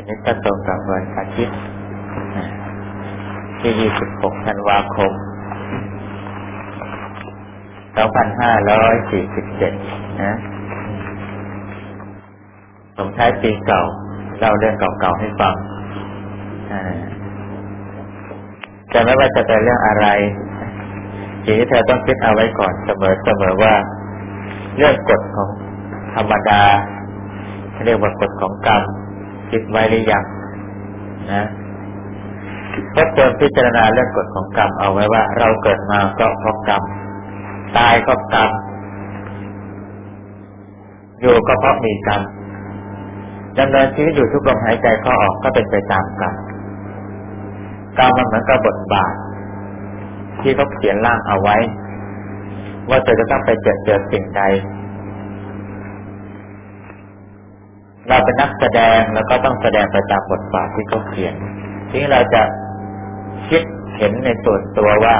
วันนี้ก็ตรงกับวันอาทิตย์ที่ 26 ธันวาคม 2547 นะผมใช้ปีเก่า เล่าเรื่องเก่าๆให้ฟังจะไม่ว่าจะเป็นเรื่องอะไรสิ่งที่เธอต้องคิดเอาไว้ก่อนเสมอเสมอว่า เรื่องกฎของธรรมดาเรียกว่ากฎของกรรม คิดไว้หรือยังนะก็เติมพิจารณาเรื่องกฎของกรรมเอาไว้ว่า เราเกิดมาก็เพราะกรรม ตายก็กรรม อยู่ก็เพราะมีกรรมดำเนินชีวิตอยู่ทุกลมหายใจเข้าออกก็เป็นไปตามกรรมกรรมมันเหมือนกับบทบาท ที่เขาเขียนร่างเอาไว้ ว่าเธอจะต้องไปเจอเจอสิ่งใด เราเป็นนักแสดงแล้วก็ต้องแสดงไปตามบทบาทที่เขาเขียนทีนี้เราจะคิดเห็นในส่วนตัวว่า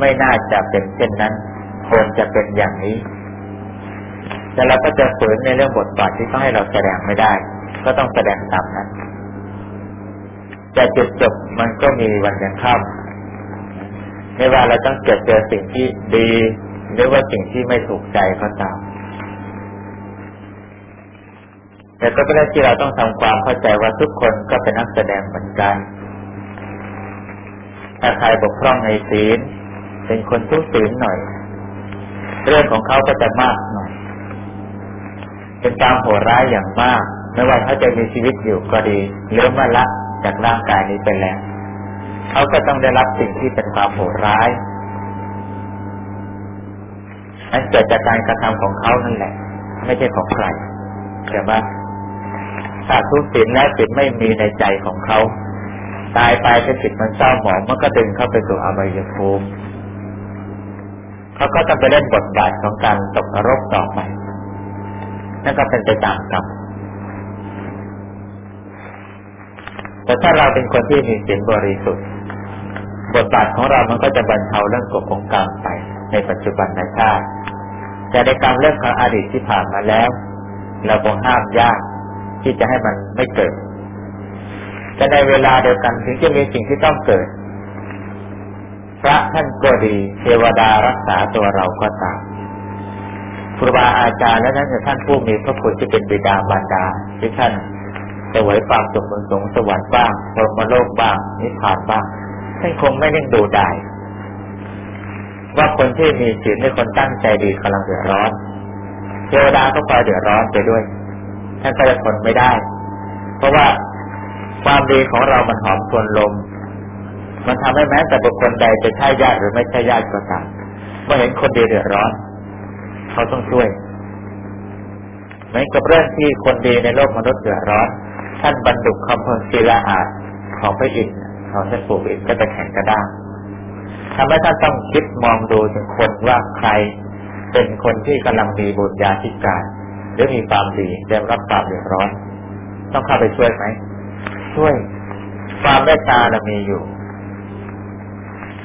ไม่น่าจะเป็นเช่นนั้นควรจะเป็นอย่างนี้ แต่เราก็จะฝืนในเรื่องบทบาทที่เขาให้เราแสดงไม่ได้ ก็ต้องแสดงตามนั้นจะจุดจบมันก็มีวันยังค่ำไม่ว่าเราต้องเกิดเจอสิ่งที่ดี หรือว่าสิ่งที่ไม่ถูกใจก็ตาม แต่ก็เป็นเรื่องที่เราต้องทำความเข้าใจว่าทุกคนก็เป็นนักแสดงเหมือนกัน ถ้าใครบกพร่องในศีล เป็นคนทุศีลหน่อย เรื่องของเขาก็จะมากหน่อย เป็นการโหดร้ายอย่างมาก ไม่ว่าเขาจะมีชีวิตอยู่ก็ดีหรือมาละจากร่างกายนี้ไปแล้ว เขาก็ต้องได้รับสิ่งที่เป็นความโหดร้ายนั่นเกิดจากการกระทำของเขานั่นแหละ ไม่ใช่ของใครแต่ว่า ถ้าทุกสินและสินไม่มีในใจของเขา ตายไปถ้าจิตมันเศร้าหมองมันก็ดึงเข้าไปสู่อบายภูมิเขาก็ต้องไปเล่นบทบาทของการตกนรกต่อไป นั่นก็เป็นไปตามกรรมแต่ถ้าเราเป็นคนที่มีศีลบริสุทธิ์ บทบาทของเรามันก็จะบรรเทาเรื่องกฎของกรรมไป ในปัจจุบันในชาติแต่ในกรรมเรื่องของอดีตที่ผ่านมาแล้ว เราคงห้ามยาก ที่จะให้มันไม่เกิด แต่ในเวลาเดียวกันถึงจะมีสิ่งที่ต้องเกิด พระท่านก็ดีเทวดารักษาตัวเราก็ตามครูบาอาจารย์และนั้นท่านผู้มีพระคุณที่เป็นบิดามารดาที่ท่านจะไหวความสุขบนสงสวรรค์บ้างพรมโลกบ้าง นิพพานบ้างท่านคงไม่เล่นดูได้ว่าคนที่มีศีลในคนตั้งใจดีกำลังเดือดร้อน เทวดาก็พลอยเดือดร้อนไปด้วย ท่านก็จะทนไม่ได้ เพราะว่าความดีของเรามันหอมทวนลม มันทำให้แม้แต่บุคคลใดจะใช่ญาติหรือไม่ใช่ญาติก็ตามเมื่อเห็นคนดีเดือดร้อน เขาต้องช่วยเหมือนกับเรื่องที่คนดีในโลกมนุษย์เดือดร้อน ท่านบรรดุคำพังศิลาอาจของพระอินทร์ของท่านปู่อินทร์ก็จะแข็งกระด้างทำให้ท่านต้องคิดมองดูถึงคนว่าใครเป็นคนที่กำลังมีบุญญาธิการ หรือมีความดีได้รับความเดือดร้อน ต้องเข้าไปช่วยไหมช่วย ความเมตตาเรามีอยู่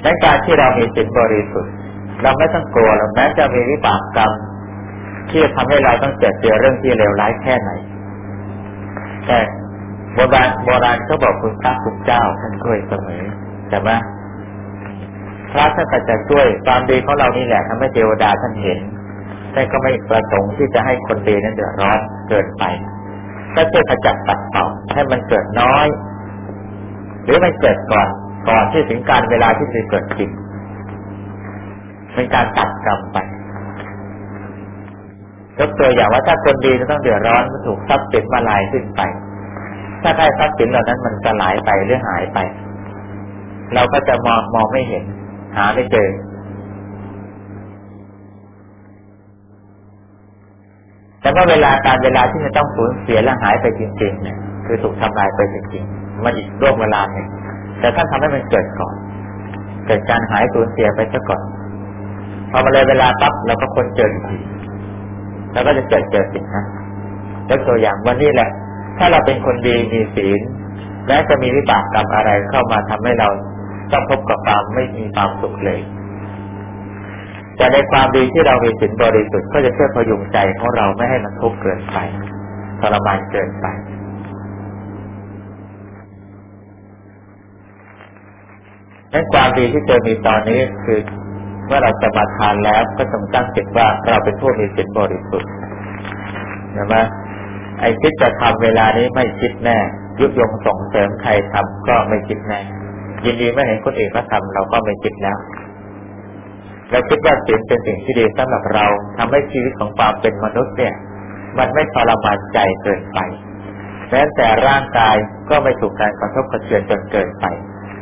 ในการที่เรามีจิตบริสุทธิ์ เราไม่ต้องกลัวเราแม้จะมีวิบากกรรมที่จะทำให้เราต้องเจอเจอเรื่องที่เลวร้ายแค่ไหน แต่โบราณโบราณเขาบอกคุณพระคุณเจ้าท่านช่วยเสมอแต่ว่าพระท่านก็จะช่วยความดีของเรานี่แหละทำให้เทวดาท่านเห็น ท่านก็ไม่ประสงค์ที่จะให้คนดีนั้นเดือดร้อนเกินไปก็ช่วยขจัดตัดเป่าให้มันเกิดน้อย หรือมันเกิดก่อนก่อนที่ถึงการเวลาที่จะเกิดจริงเป็นการตัดกรรมไปยกตัวอย่างว่าถ้าคนดีจะต้องเดือดร้อนมันถูกทรัพย์สินมาลายขึ้นไป ถ้าได้ทรัพย์สินเหล่านั้นมันสลายไปหรือหายไป เราก็จะมองมองไม่เห็น หาไม่เจอ แต่ว่าเวลาการเวลาที่จะต้องสูญเสียและหายไปจริงๆเนี่ยคือถูกทำลายไปจริงๆมันอีกร่วงเวลาหนึ่งแต่ท่านทำให้มันเกิดก่อน เกิดการหายสูญเสียไปซะก่อนพอมาเลยเวลาปั๊บเราก็คนเจออีกทีแล้วก็จะเกิดเจอสิ่งนั้นยกตัวอย่างวันนี้แหละ ถ้าเราเป็นคนดีมีศีลแม้จะมีวิบากกรรมอะไรเข้ามาทำให้เราต้องพบกับความไม่มีความสุขเลย แต่ในความดีที่เรามีศีลบริสุทธิ์ก็จะช่วยพยุงใจของเราไม่ให้มันทุกข์เกินไปทรมานเกินไปนั้นความดีที่เจอมีตอนนี้คือเมื่อเราจะมาทานแล้วก็ต้องตั้งจิตว่าเราเป็นผู้มีศีลบริสุทธิ์นะว่าไอ้คิดจะทำเวลานี้ไม่คิดแน่ยุยงส่งเสริมใครทำก็ไม่คิดแน่ยินดีไม่เห็นคนอื่นเขาทำเราก็ไม่คิดแล้ว เราคิดว่าศีลเป็นสิ่งที่ดีสำหรับเราทำให้ชีวิตของความเป็นมนุษย์เนี่ย มันไม่ทรมานใจเกินไปแม้แต่ร่างกายก็ไม่ถูกการกระทบกระเทือนจนเกินไป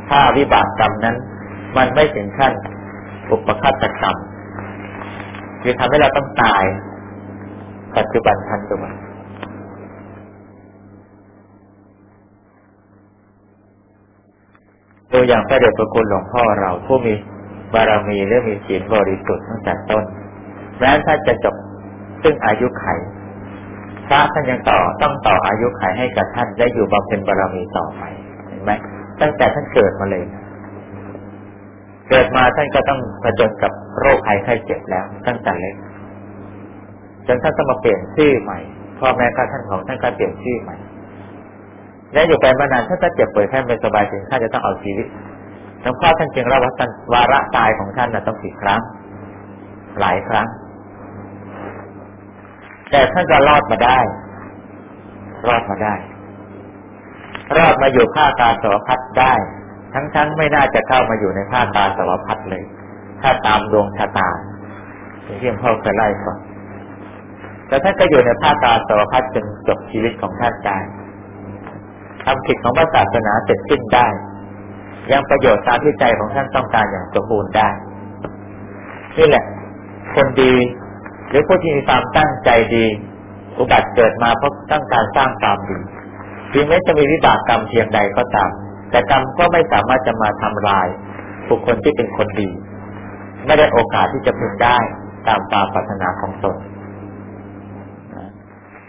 ถ้าวิบากกรรมนั้น มันไม่ถึงขั้นอุปคัตกรรมคือทำให้เราต้องตาย ปัจจุบันทันด่วนตัวอย่างพระเดชพระคุณหลวงพ่อเราผู้มี บารมีหรือมีศีลบริสุทธิ์ตั้งแต่ต้นแม้ท่านจะจบซึ่งอายุไขพระท่านยังต่อต้องต่ออายุไขให้กับท่านได้อยู่บำเพ็ญบารมีต่อไปเห็นไหมตั้งแต่ท่านเกิดมาเลย เกิดมาท่านก็ต้องผจญกับโรคภัยไข้เจ็บแล้ว ตั้งแต่เล็กจนท่านต้องมาเปลี่ยนชื่อใหม่พ่อแม่ข้าท่านของท่านก็เปลี่ยนชื่อใหม่และอยู่ไปมานานถ้าท่านเจ็บป่วยท่ไม่สบายถึงท่านจะต้องเอาชีวิต หลวงพ่อท่านจึงเล่าว่าท่านวาระตายของท่านนะต้องกี่ครั้ง หลายครั้ง แต่ท่านจะรอดมาได้ รอดมาได้ รอดมาอยู่ภาคตาสวพัฒได้ ทั้งๆไม่น่าจะเข้ามาอยู่ในภาคตาสวพัฒเลย ถ้าตามดวงชะตาที่หลวงพ่อเคยไล่ก่อนแต่ท่านก็อยู่ในภาคตาสวพัฒจนจบชีวิตของท่านได้ทำกิจของพระศาสนาเสร็จสิ้นได้ ยังประโยชน์ตามที่ใจของท่านต้องการอย่างสมบูรณ์ได้ นี่แหละ คนดี หรือผู้ที่มีความตั้งใจดีอุบัติเกิดมาเพราะต้องการสร้างความดีถึงแม้จะมีวิบากกรรมเพียงใดก็ตาม แต่กรรมก็ไม่สามารถจะมาทำลายบุคคลที่เป็นคนดี ไม่ได้โอกาสที่จะพึงได้ตามความปรารถนาของตน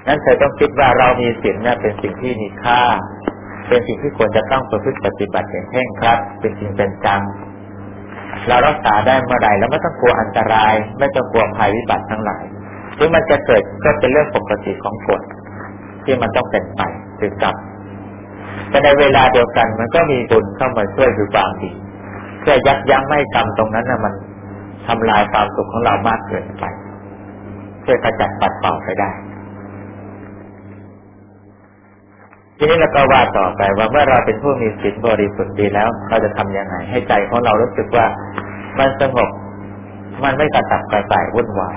นั้นเธอต้องคิดว่าเรามีศีลเนี่ยเป็นสิ่งที่มีค่า เป็นสิ่งที่ควรจะต้องประพฤติปฏิบัติอย่างเคร่งครัดเป็นจริงเป็นจังเรารักษาได้เมื่อใดแล้วไม่ต้องกลัวอันตราย ไม่ต้องกลัวภัยวิบัติทั้งหลายถึงมันจะเกิดก็เป็นเรื่องปกติของกฎที่มันต้องเป็นไปคือกรรมแต่ในเวลาเดียวกันมันก็มีบุญเข้ามาช่วยอยู่บางทีเพื่อยับยั้งไม่กรรมตรงนั้นนะมันทำลายความสุขของเรามากเกินไป เพื่อขจัดปัดเป่าไปได้ ทีนี้เราก็ว่าต่อไปว่าเมื่อเราเป็นผู้มีศีลบริสุทธิ์ดีแล้ว เราจะทํำยังไง ให้ใจของเรารู้สึกว่ามันสงบ มันไม่กระตับกระส่ายวุ่นวาย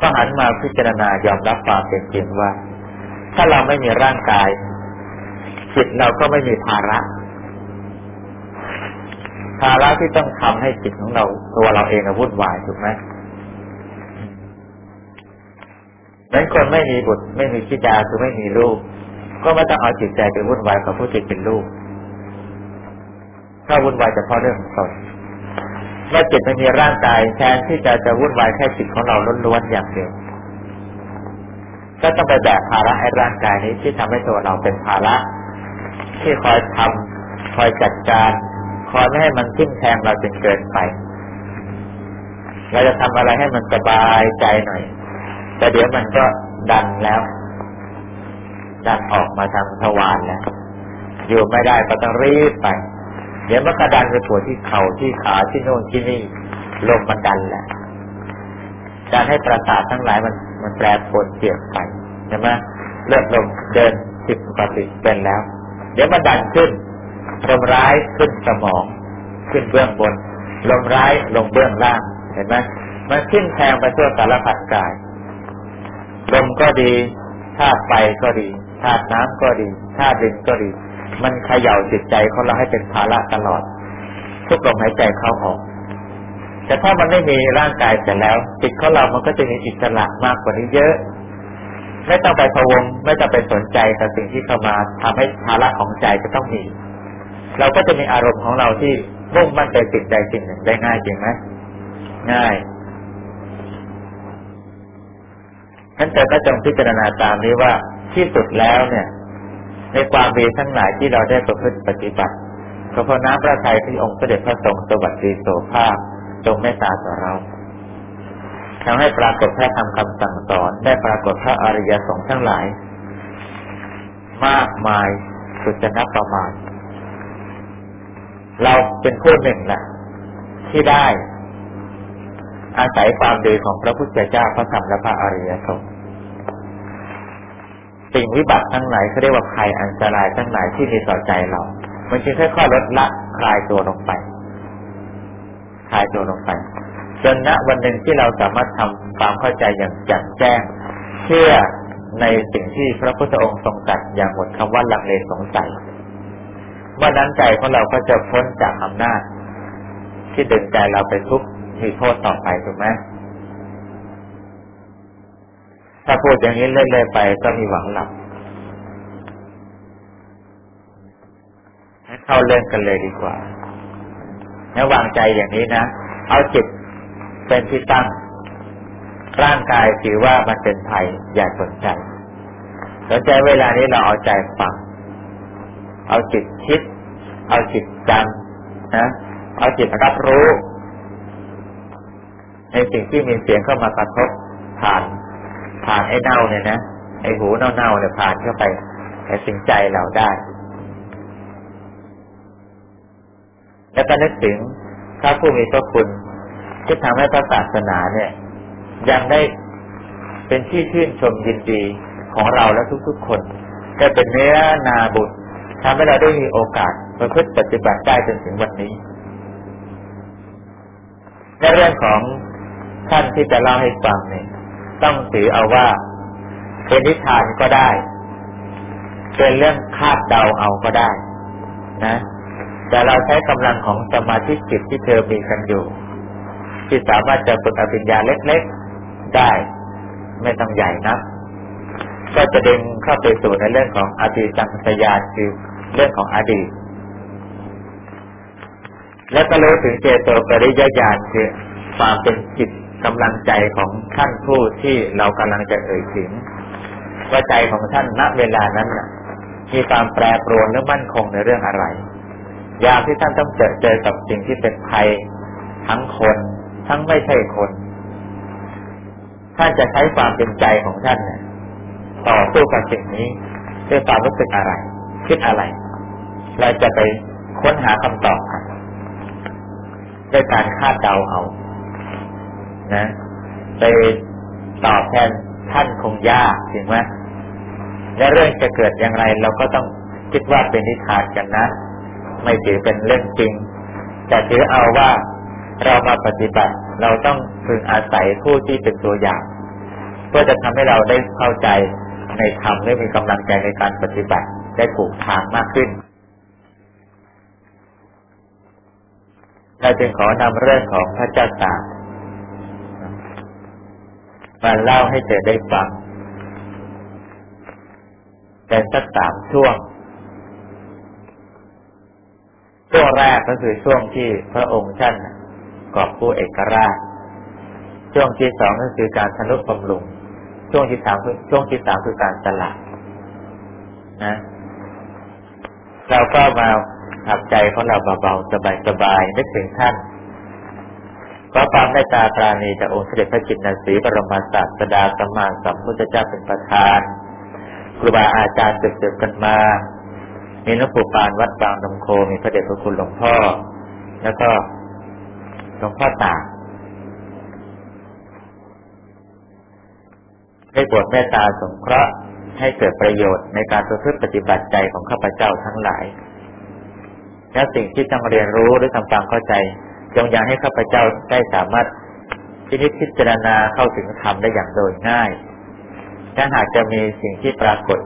ก็หันมาพิจารณายอมรับความเป็นจริงว่า ถ้าเราไม่มีร่างกายจิตเราก็ไม่มีภาระ ภาระที่ต้องทำให้จิตของเราตัวเราเองวุ่นวายถูกไหม เหมือนคนไม่มีบุตรไม่มีชิดาคือไม่มีลูก ก็ไม่ต้องเอาจิตใจไปวุ่นวายกับผู้ที่เป็นลูก ถ้าวุ่นวายเฉพาะเรื่องตนเมื่อจิตไม่มีร่างกายแทนที่จะจะวุ่นวายแค่จิตของเราล้วนๆอย่างเดียวก็ต้องไปแบกภาระไอ้ร่างกายนี้ที่ทำให้ตัวเราเป็นภาระ ที่คอยทำคอยจัดการคอยไม่ให้มันทิ่มแทงเราจนเกินไป เราจะทำอะไรให้มันสบายใจหน่อย แต่เดี๋ยวมันก็ดันแล้ว ดันออกมาทางทวารแล้วอยู่ไม่ได้ก็ต้องรีบไป เดี๋ยวมันก็ดันไปปวดที่เข่าที่ขาที่โน่นที่นี่ลมมันดันแหละการให้ประสาททั้งหลายมันมันแปรปรวนเปลี่ยนไปใช่ไหมเลือดลมเดินจิตปกติเป็นแล้ว เดี๋ยวมันดันขึ้นลมร้ายขึ้นสมอง ขึ้นเบื้องบน ลมร้ายลงเบื้องล่างเห็นไหมมันขึ้นแทงไปทั่วสารพัดกาย ลมก็ดีธาตุไฟก็ดีธาตุน้ำก็ดีธาตุดินก็ดี มันเขย่าจิตใจของเราให้เป็นภาระตลอด ทุกลมหายใจเข้าออก แต่ถ้ามันไม่มีร่างกายเสร็จแล้ว จิตของเรามันก็จะมีอิสระมากกว่านี้เยอะ ไม่ต้องไปพวงไม่ต้องไปสนใจกับสิ่งที่เข้ามาทำให้ภาระของใจจะต้องมี เราก็จะมีอารมณ์ของเราที่มุ่งมั่นไปติดใจสิ่งหนึ่งได้ง่ายจริงไหมง่าย นั้นแต่ก็จงพิจารณาตามนี้ว่าที่สุดแล้วเนี่ย ในความดีทั้งหลายที่เราได้ประพฤติปฏิบัติก็เพราะน้ำพระทัยที่องค์เสด็จพระสงฆ์สวัสดีโสภาพจงเมตตาต่อเราทำให้ปรากฏแค่ทำคำสั่งสอนได้ปรากฏพระอริยสงฆ์ทั้งหลาย มากมายสุดจะนับประมาณ เราเป็นผู้หนึ่งแหละที่ได้ อาศัยความดีของพระพุทธเจ้าพระธรรมและพระอริยสงฆ์สิ่งวิบัติทั้งหลายเขาเรียกว่าภัยอันตรายทั้งหลายที่มีต่อใจเรา มันจึงค่อยๆลดละคลายตัวลงไปคลายตัวลงไปจนณวันหนึ่งที่เราสามารถทำความเข้าใจอย่างแจ่มแจ้ง เชื่อในสิ่งที่พระพุทธองค์ทรงตรัสอย่างหมดคำว่าลังเลสงสัยเมื่อนั้นใจของเราก็จะพ้นจากอำนาจ ที่ดึงใจเราไปทุกข์ มีโทษต่อไปถูกไหมถ้าพูดอย่างนี้เรื่อยๆไปก็มีหวังหลับให้เข้าเรื่องกันเลยดีกว่าแล้ววางใจอย่างนี้นะ เอาจิตเป็นที่ตั้ง ร่างกายถือว่ามันเป็นภัยอย่าสนใจสนใจเวลานี้เราเอาใจฟัง เอาจิตคิด เอาจิตจำนะ เอาจิตรับรู้ ในสิ่งที่มีเสียงเข้ามากระทบผ่าน ผ่านไอ้เน่าเนี่ยนะไอ้หูเน่าๆเนี่ยผ่านเข้าไปในสิ่งใจเราได้ แล้วก็นึกถึงพระผู้มีพระคุณที่ทำให้พระศาสนาเนี่ย ยังได้เป็นที่ชื่นชมยินดีของเราและทุกๆคนจะเป็นเนื้อนาบุตรทำให้เราได้มีโอกาสประพฤติปฏิบัติได้จนถึงวันนี้ในเรื่องของ ท่านที่จะเล่าให้ฟังเนี่ยต้องถือเอาว่าเป็นนิทานก็ได้ เป็นเรื่องคาดเดาเอาก็ได้ นะ แต่เราใช้กำลังของสมาธิจิตที่เธอมีกันอยู่ ที่สามารถจะฝึกอภิญญาเล็กๆได้ ไม่ต้องใหญ่นะก็จะดึงเข้าไปสู่ในเรื่องของอดีตังสยานคือเรื่องของอดีต แล้วก็รู้ถึงเจโตปริยญาณคือความเป็นจิต กำลังใจของท่านผู้ที่เรากำลังจะเอ่ยถึงว่าใจของท่านณเวลานั้นมีความแปรปรวนหรือมั่นคงในเรื่องอะไร ยามที่ท่านต้องเจอเจอกับสิ่งที่เป็นภัยทั้งคน ทั้งไม่ใช่คนท่านจะใช้ความเป็นใจของท่านเนี่ยต่อสู้กับสิ่งนี้ด้วยความรู้สึกอะไร คิดอะไร เราจะไปค้นหาคำตอบด้วยการคาดเดาเอา นะ ไปตอบแทนท่านคงยากจริงไหมและเรื่องจะเกิดอย่างไร เราก็ต้องคิดว่าเป็นนิทานกันนะ ไม่ถือเป็นเรื่องจริง แต่ถือเอาว่าเรามาปฏิบัติ เราต้องพึงอาศัยผู้ที่เป็นตัวอย่างเพื่อจะทำให้เราได้เข้าใจในธรรมและมีกำลังใจในการปฏิบัติได้ถูกทางมากขึ้นเราจึงขอนำเรื่องของพระเจ้าตาก มาเล่าให้เธอได้ฟังเป็นสักสามช่วง ช่วงแรกก็คือช่วงที่พระองค์ท่านกอบผู้เอกราช ช่วงที่สองก็คือการทนุบำรุง ช่วงที่สามช่วงที่สามคือการสละนะ เราก็มาทับใจของเราเบาๆสบายๆนึกถึงท่าน ขอความเมตตาปราณีจากองค์เสด็จพระจิตนสีบรมศาสดาสมมาสัมพุทธเจ้าเป็นประธานครูบาอาจารย์สืบๆกันมา มีนผูปานวัดบางนมโค มีพระเดชพระคุณหลวงพ่อ แล้วก็หลวงพ่อตาได้บวชเมตตาสงเคราะห์ให้เกิดประโยชน์ในการประพฤติปฏิบัติใจของข้าพเจ้าทั้งหลาย และสิ่งที่ต้องเรียนรู้หรือทำความเข้าใจ จงยังให้ข้าพเจ้าได้สามารถพินิจพิจารณาเข้าถึงธรรมได้อย่างโดยง่าย ถ้าหากจะมีสิ่งที่ปรากฏ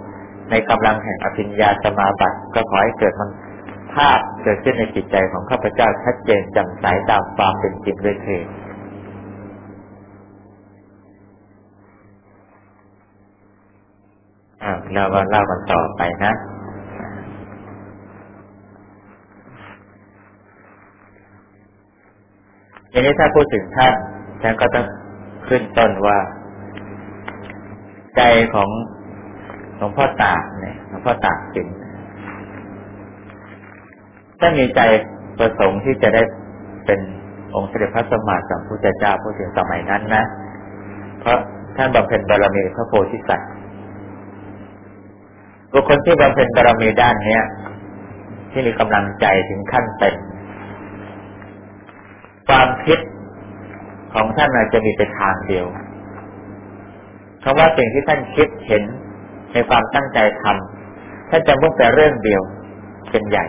ในกำลังแห่งอภิญญาสมาบัติก็ขอให้เกิดมันภาพเกิดขึ้นในจิตใจของข้าพเจ้าชัดเจนจำสายตามความเป็นจริงด้วยเถิดเรามาเล่ากันต่อไปนะ ทีนี้ถ้าพูดถึงท่านฉันก็ต้องขึ้นต้นว่า ใจของหลวงพ่อตากเนี่ยหลวงพ่อตากสินถ้ามีใจประสงค์ที่จะได้เป็นองค์เสด็จพระสมมาสัมพุทธเจ้าพูดถึงสมัยนั้นนะ เพราะท่านบำเพ็ญบารมีพระโพธิสัตว์บุคคลที่บำเพ็ญบารมีด้านเนี้ยที่มีกำลังใจถึงขั้นเป็น ความคิดของท่านอาจจะมีแต่ทางเดียวคำว่าสิ่งที่ท่านคิดเห็นในความตั้งใจทำท่านจะมุ่งแต่เรื่องเดียวเป็นใหญ่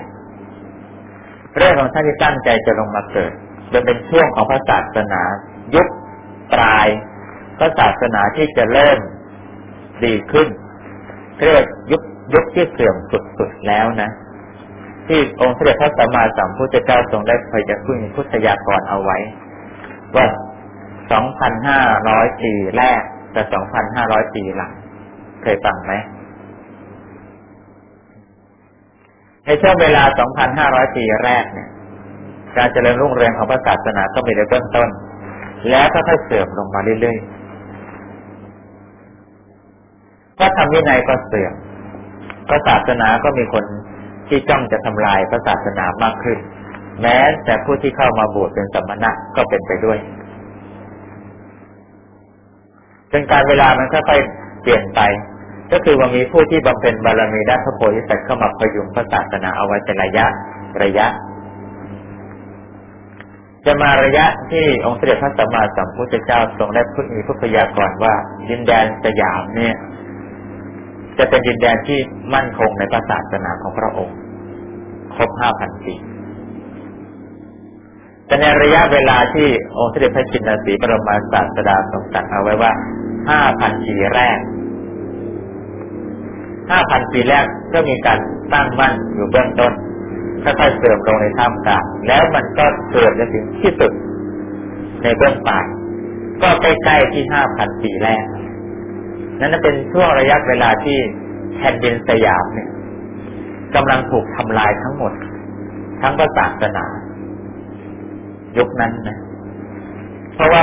เรื่องของท่านที่ตั้งใจจะลงมาเกิดจนเป็นช่วงของพระศาสนายุคปลายพระศาสนาที่จะเริ่มดีขึ้นเรียกยุคยุคที่เสื่อมสุดๆแล้วนะ ที่องค์เสด็จพระสัมมาสัมพุทธเจ้าทรงได้พยากรณ์พุทธยากรเอาไว้ ว่า 2,500 ปีแรกกับ2,500 ปีหลัง เคยฟังไหมในช่วงเวลา 2,500 ปีแรกเนี่ย การเจริญรุ่งเรืองของพระศาสนาก็มีในเบื้องต้น แล้วก็ค่อยเสื่อมลงมาเรื่อยๆพระธรรมวินัยก็เสื่อมพระศาสนาก็มีคน ที่จ้องจะทำลายพระศาสนามากขึ้น แม้แต่ผู้ที่เข้ามาบวชเป็นสมณะก็เป็นไปด้วยจนการเวลามันค่อยๆเปลี่ยนไป ก็คือว่ามีผู้ที่บำเพ็ญบารมีด้านพระโพธิสัตว์เข้ามาพยุงพระศาสนาเอาไว้เป็นระยะระยะ จะมาระยะที่องค์เสด็จพระสัมมาสัมพุทธเจ้าทรงได้พูดมีพุทธยากรว่าดินแดนสยามเนี่ย จะเป็นดินแดนที่มั่นคงในพระศาสนาของพระองค์ ครบห้าพันปีแต่ในระยะเวลาที่องค์เสด็จพระจินสีบรมศาสดาทรงตรัสเอาไว้ว่าห้าพันปีแรกห้าพันปีแรกก็มีการตั้งมั่นอยู่เบื้องต้นค่อยๆเสื่อมลงในท่ามกลางแล้วมันก็เสื่อมจนถึงที่สุดในเบื้องปลายก็ใกล้ๆที่ห้าพันปีแรก นั่นเป็นช่วงระยะเวลาที่แผ่นดินสยามเนี่ยกำลังถูกทำลายทั้งหมด ทั้งศาสนา ยุคนั้นนะเพราะว่า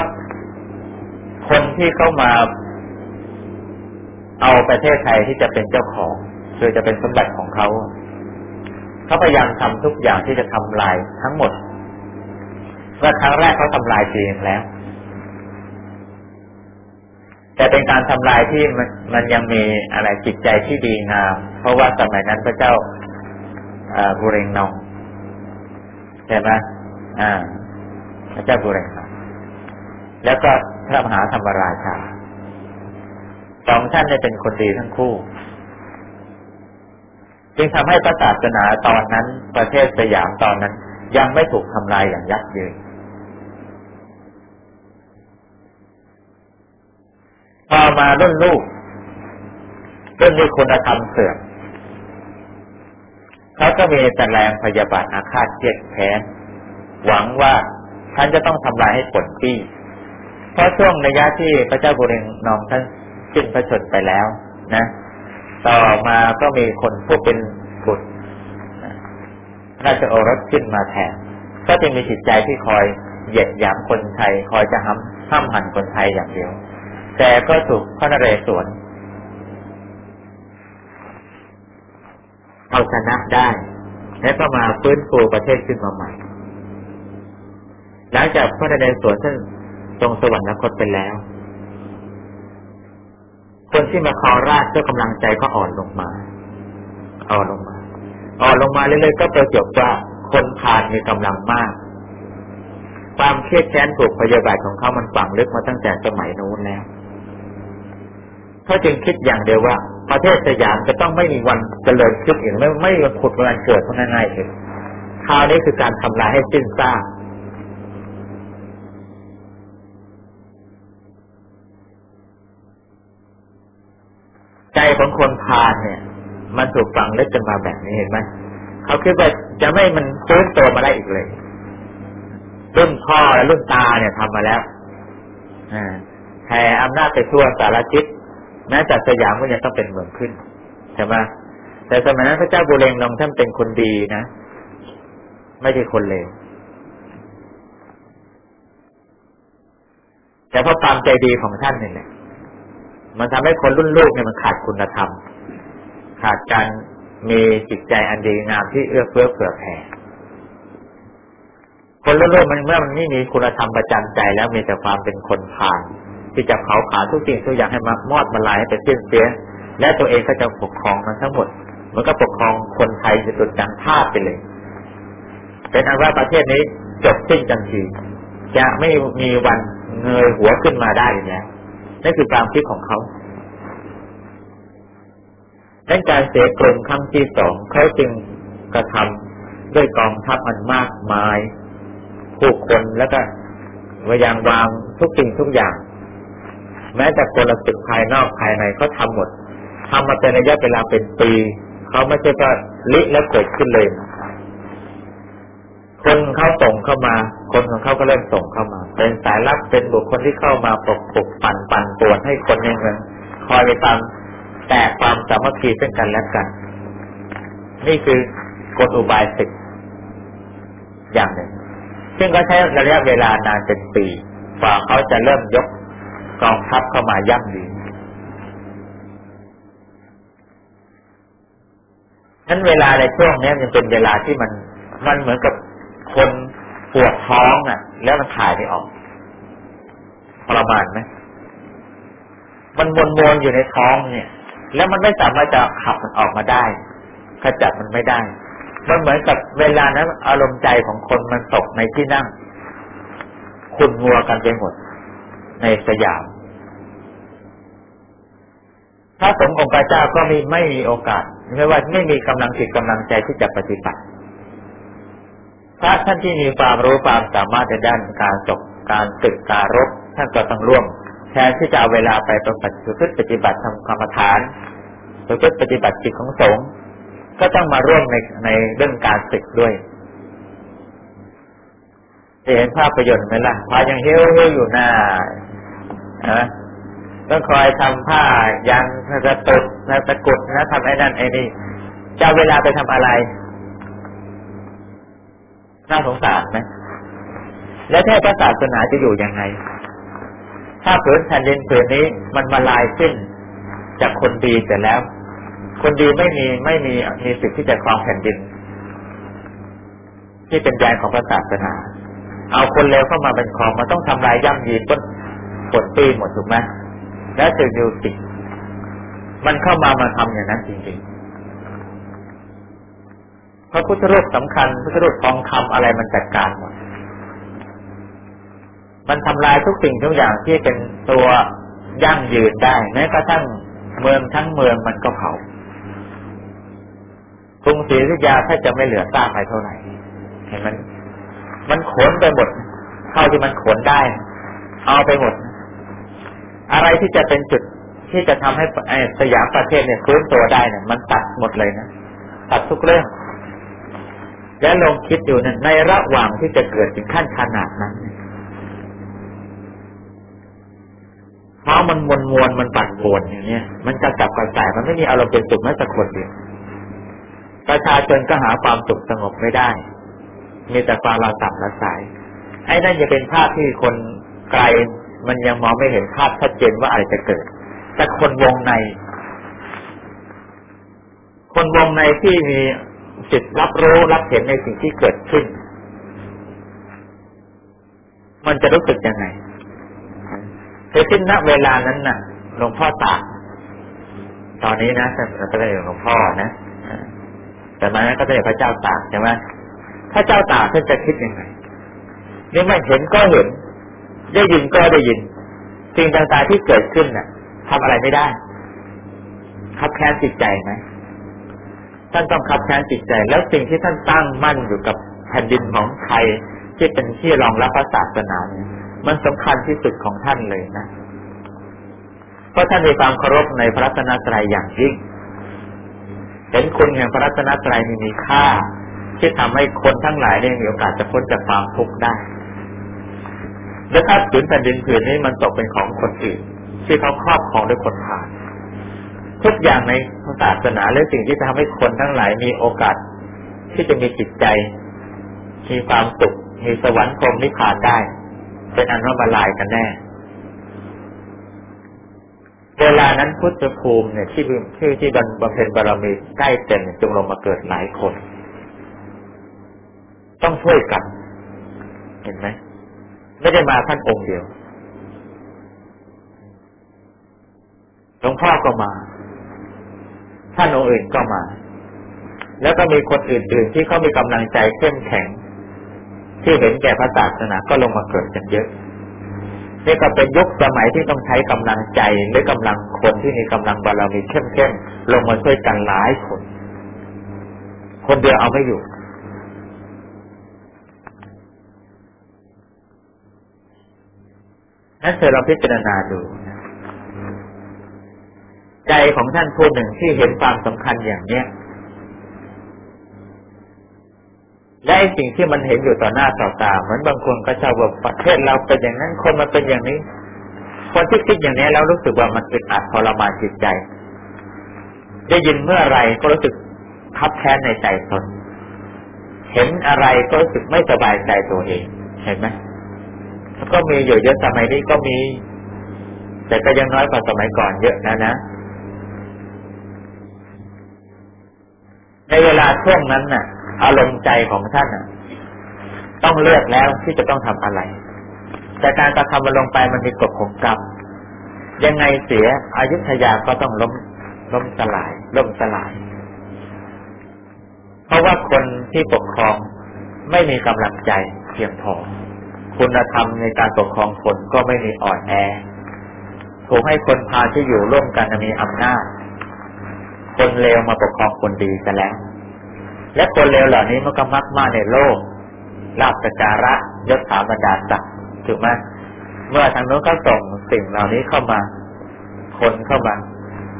คนที่เข้ามา เอาประเทศไทยที่จะเป็นเจ้าของคือจะเป็นสมบัติของเขาเขาพยายามทำทุกอย่างที่จะทำลายทั้งหมดว่าครั้งแรกเขาทำลายเองแล้ว แต่เป็นการทำลายที่มันมันยังมีอะไรจิตใจที่ดีงาม เพราะว่าสมัยนั้นพระเจ้าบุเรงนองใช่ไหมอ่า พระเจ้าบุเรงนองแล้วก็พระมหาธรรมราชาสองท่านได้เป็นคนดีทั้งคู่ จึงทำให้พระศาสนาตอนนั้น ประเทศสยามตอนนั้น ยังไม่ถูกทำลายอย่างยับเยิน พอมารุ่นลูกรุ่นนี้คุณธรรมเสื่อมเขาก็มีแต่แรงพยาบาทอาฆาตเจียดแค้นหวังว่าท่านจะต้องทำลายให้ผลที่ เพราะช่วงระยะที่พระเจ้าบุเรงนองท่านสิ้นพระชนไปแล้วนะ ต่อมาก็มีคนผู้เป็นบุตรราชโอรสขึ้นมาแทนก็จึงมีจิตใจที่คอยเหยียดหยามคนไทย คอยจะห้ามห้ามหันคนไทยอย่างเดียว แต่ก็ถูกพระนเรศวรเอาชนะได้ และก็มาฟื้นฟูประเทศขึ้นมาใหม่ หลังจากพระนเรศวรท่านทรงสวรรคตไปแล้ว คนที่มาคอราชก็กำลังใจก็อ่อนลงมาอ่อนลงมาอ่อนลงมาเรื่อยๆก็ประจบว่าคนพานมีกำลังมาก ความเครียดแค้นถูกพยาบาทของเขามันฝังลึกมาตั้งแต่สมัยนู้นแล้ว เขาจึงคิดอย่างเดียวว่า ประเทศสยามจะต้องไม่มีวันเจริญขึ้นอีกไม่ไม่มีขุดวันเกิดเพราะง่ายๆเองคราวนี้คือการทำลายให้สิ้นซากใจของคนพาลเนี่ย มันถูกฝังลึกจนมาแบบนี้เห็นไหมเขาคิดว่าจะไม่มันฟื้นตัวมาได้อีกเลยรุ่นพ่อและรุ่นตาเนี่ยทำมาแล้วแผ่อำนาจไปทั่วสารทิศ แม้แต่สยามก็ยังต้องเป็นเมืองขึ้นใช่ไหมแต่สมัยนั้นพระเจ้าบุเรงนองท่านเป็นคนดีนะไม่ใช่คนเลวแต่เพราะความใจดีของท่านนี่แหละมันทำให้คนรุ่นลูกเนี่ยมันขาดคุณธรรม ขาดการมีจิตใจอันดีงามที่เอื้อเฟื้อเผื่อแผ่คนรุ่นลูกมันเมื่อมันไม่มีคุณธรรมประจันใจแล้วมีแต่ความเป็นคนผ่าน ที่จะเผาผลาญทุกสิ่งทุกอย่างให้มามอดมาลายให้เป็นเสี้ยนเสีย และตัวเองก็จะปกครองมันทั้งหมด มันก็ปกครองคนไทยจะจนจังภาไปเลย เป็นอันว่าประเทศนี้จบสิ้นจันทีจะไม่มีวันเงยหัวขึ้นมาได้แล้วนั่นคือความคิดของเขาดังการเสียกลุ่มครั้งที่สองเขาจึงกระทำด้วยกองทัพอันมากมาย ผู้คนแล้วก็วายางวางทุกสิ่งทุกอย่าง แม้แต่คนละสึกภายนอกภายในเขาทาหมดทำมาเป็นระยะเวลาเป็นปีเขาไม่ใช่ว่าลิแล้วเกิดขึ้นเลย คนเขาส่งเข้ามา คนของเขาก็เริ่มส่งเข้ามา เป็นสายลับเป็นบุคคลที่เข้ามาปกปุกปั่นปั่นปวนให้คนในเมืองคอยไปตามแต่ความสามัคคีซึ่งกันและกัน นี่คือกฎอุบายสิกอย่างหนึ่ง ซึ่งก็ใช้ระยะเวลานานเป็นปีกว่าเขาจะเริ่มยก กองทัพเข้ามาย่ำดีนั้นเวลาในช่วงนี้มันเป็นเวลาที่มันมันเหมือนกับคนปวดท้องอะ แล้วมันถ่ายไม่ออกทรมานไหมมันวนๆอยู่ในท้องเนี่ย แล้วมันไม่สามารถจะขับมันออกมาได้ขจัดมันไม่ได้ มันเหมือนกับเวลานั้นอารมณ์ใจของคนมันตกในที่นั่ง คุณงัวกันไปหมด ในสยามถ้าสมองค์พระเจ้าก็มีไม่มีโอกาส ไม่ว่าไม่มีกำลังจิตกำลังใจที่จะปฏิบัติพระท่านที่มีความรู้ความสามารถในด้านการจบการตึกการรบท่านก็ต้องร่วมแทนที่จะเอาเวลาไปประพฤติปฏิบัติทำกรรมฐานประพฤติปฏิบัติจิตของสงฆ์ก็ต้องมาร่วมในในเรื่องการศึกด้วยจะเห็นภาพประโยชน์ไหมล่ะพายังเฮ้ยวเฮี้ยวอยู่หน้า อะต้องคอยทำผ้ายันสะตุดสะกุดนะทำไอ้นั่นไอ้นี่จะเวลาไปทำอะไรน่าสงสารไหมแล้วแท้พระศาสนาจะอยู่ยังไง ถ้าผืนแผ่นดินผืนนี้มันมาลายขึ้น จากคนดีแต่แล้ว คนดีไม่มีไม่มีมีสิทธิ์ที่จะครองแผ่นดิน ที่เป็นแดนของศาสนา เอาคนเลวเข้ามาเป็นของมันต้องทำลายย่ำยีต้น ผลปีหมดถูกไหมแล้วถึงมิวสิกมันเข้ามามาทำอย่างนั้นจริงๆพระพุทธรูปสำคัญพุทธรูปทองคำอะไรมันจัดการหมดมันทำลายทุกสิ่งทุกอย่างที่เป็นตัวยั่งยืนได้แม้กระทั่งเมืองทั้งเมืองมันก็เผากรุงศรีอยุธยาถ้าจะไม่เหลือซากไปเท่าไหร่เห็นมัน มันขนไปหมดเท่าที่มันขนได้ เอาไปหมด อะไรที่จะเป็นจุดที่จะทำให้สยามประเทศเนี่ยฟื้นตัวได้เนี่ยมันตัดหมดเลยนะตัดทุกเรื่อง และลองคิดอยู่ในระหว่างที่จะเกิดถึงขั้นขนาดนั้นเพราะมันมวนมวนมันปั่นปวนอย่างเนี้ยมันจะจับกระสายมันไม่มีอารมณ์เป็นสุขแม้แต่คนเดียวประชาชนก็หาความสุขสงบไม่ได้ มีแต่ความระสับระสายไอ้นั่นจะเป็นภาพที่คนไกล มันยังมองไม่เห็นภาพชัดเจนว่าอะไรจะเกิด แต่คนวงใน คนวงในที่มีจิตรับรู้รับเห็นในสิ่งที่เกิดขึ้น มันจะรู้สึกยังไงคือขึ้นณเวลานั้นน่ะหลวงพ่อตากตอนนี้นะท่านก็ได้หลวงพ่อนะแต่มานั้นก็จะพระเจ้าตากใช่ไหมพระเจ้าตากท่านจะคิดยังไงนี่ไม่เห็นก็เห็น ได้ยินก็ได้ยิน สิ่งต่างๆที่เกิดขึ้นน่ะทำอะไรไม่ได้ คับแค้นจิตใจไหมท่านต้องคับแค้นจิตใจ แล้วสิ่งที่ท่านตั้งมั่นอยู่กับแผ่นดินของไทยที่เป็นที่รองรับพระศาสนาเนี่ยมันสำคัญที่สุดของท่านเลยนะ เพราะท่านมีความเคารพในพระรัตนตรัยอย่างยิ่ง เห็นคุณแห่งพระรัตนตรัยมีค่า ที่ทำให้คนทั้งหลายได้มีโอกาสจะพ้นจากความทุกข์ได้ และถ้าผืนแผ่นดินผืนนี้มันตกเป็นของคนอื่น ที่เขาครอบครองด้วยคนผ่านทุกอย่างในศาสนาและสิ่งที่จะทำให้คนทั้งหลายมีโอกาส ที่จะมีจิตใจ มีความสุขมีสวรรค์พรมนิพพานได้ เป็นอันว่ามาลายกันแน่เวลานั้นพุทธภูมิเนี่ยที่ชื่อที่บำเพ็ญบารมีใกล้เต็มจงลงมาเกิดหลายคน ต้องช่วยกัน เห็นไหม ไม่ได้มาท่านองค์เดียวหลวงพ่อก็มา ท่านองค์อื่นก็มา แล้วก็มีคนอื่นๆที่เขามีกำลังใจเข้มแข็ง ที่เห็นแก่พระศาสนาก็ลงมาเกิดกันเยอะนี่ก็เป็นยุคสมัยที่ต้องใช้กำลังใจหรือกำลังคนที่มีกำลังบารมีเข้มๆลงมาช่วยกันหลายคน คนเดียวเอาไม่อยู่ นั้นเธอเราพิจารณาดูใจของท่านผู้หนึ่งที่เห็นความสำคัญอย่างเนี้ยและไอ้สิ่งที่มันเห็นอยู่ต่อหน้าต่อตาเหมือนบางคนก็ชอบว่าประเทศเราเป็นอย่างนั้นคนมาเป็นอย่างนี้ คนที่คิดอย่างนี้แล้วรู้สึกว่ามันอึดอัดทรมานจิตใจ ได้ยินเมื่อไรก็รู้สึกคับแค้นในใจตนเห็นอะไรก็รู้สึกไม่สบายใจตัวเอง เห็นไหม ก็มีอยู่เยอะสมัยนี้ก็มี แต่ก็ยังน้อยกว่าสมัยก่อนเยอะนะนะ ในเวลาช่วงนั้นน่ะ อารมณ์ใจของท่านน่ะ ต้องเลือกแล้วที่จะต้องทำอะไร แต่การกระทำมันลงไปมันมีกฎของกรรมยังไงเสียอายุทยาก็ต้องล้มล้มสลายล้มสลาย เพราะว่าคนที่ปกครองไม่มีกำลังใจเพียงพอ คุณธรรมในการปกครองคนก็ไม่มีอ่อนแอถูกให้คนพาที่อยู่ร่วมกันมีอำนาจ คนเลวมาปกครองคนดีซะแล้ว และคนเลวเหล่านี้มันก็มักมาในโลกลาบสการะยศถาบรรดาศักดิ์ถูกไหมเมื่อทางโน้นเขาส่งสิ่งเหล่านี้เข้ามา คนเข้ามา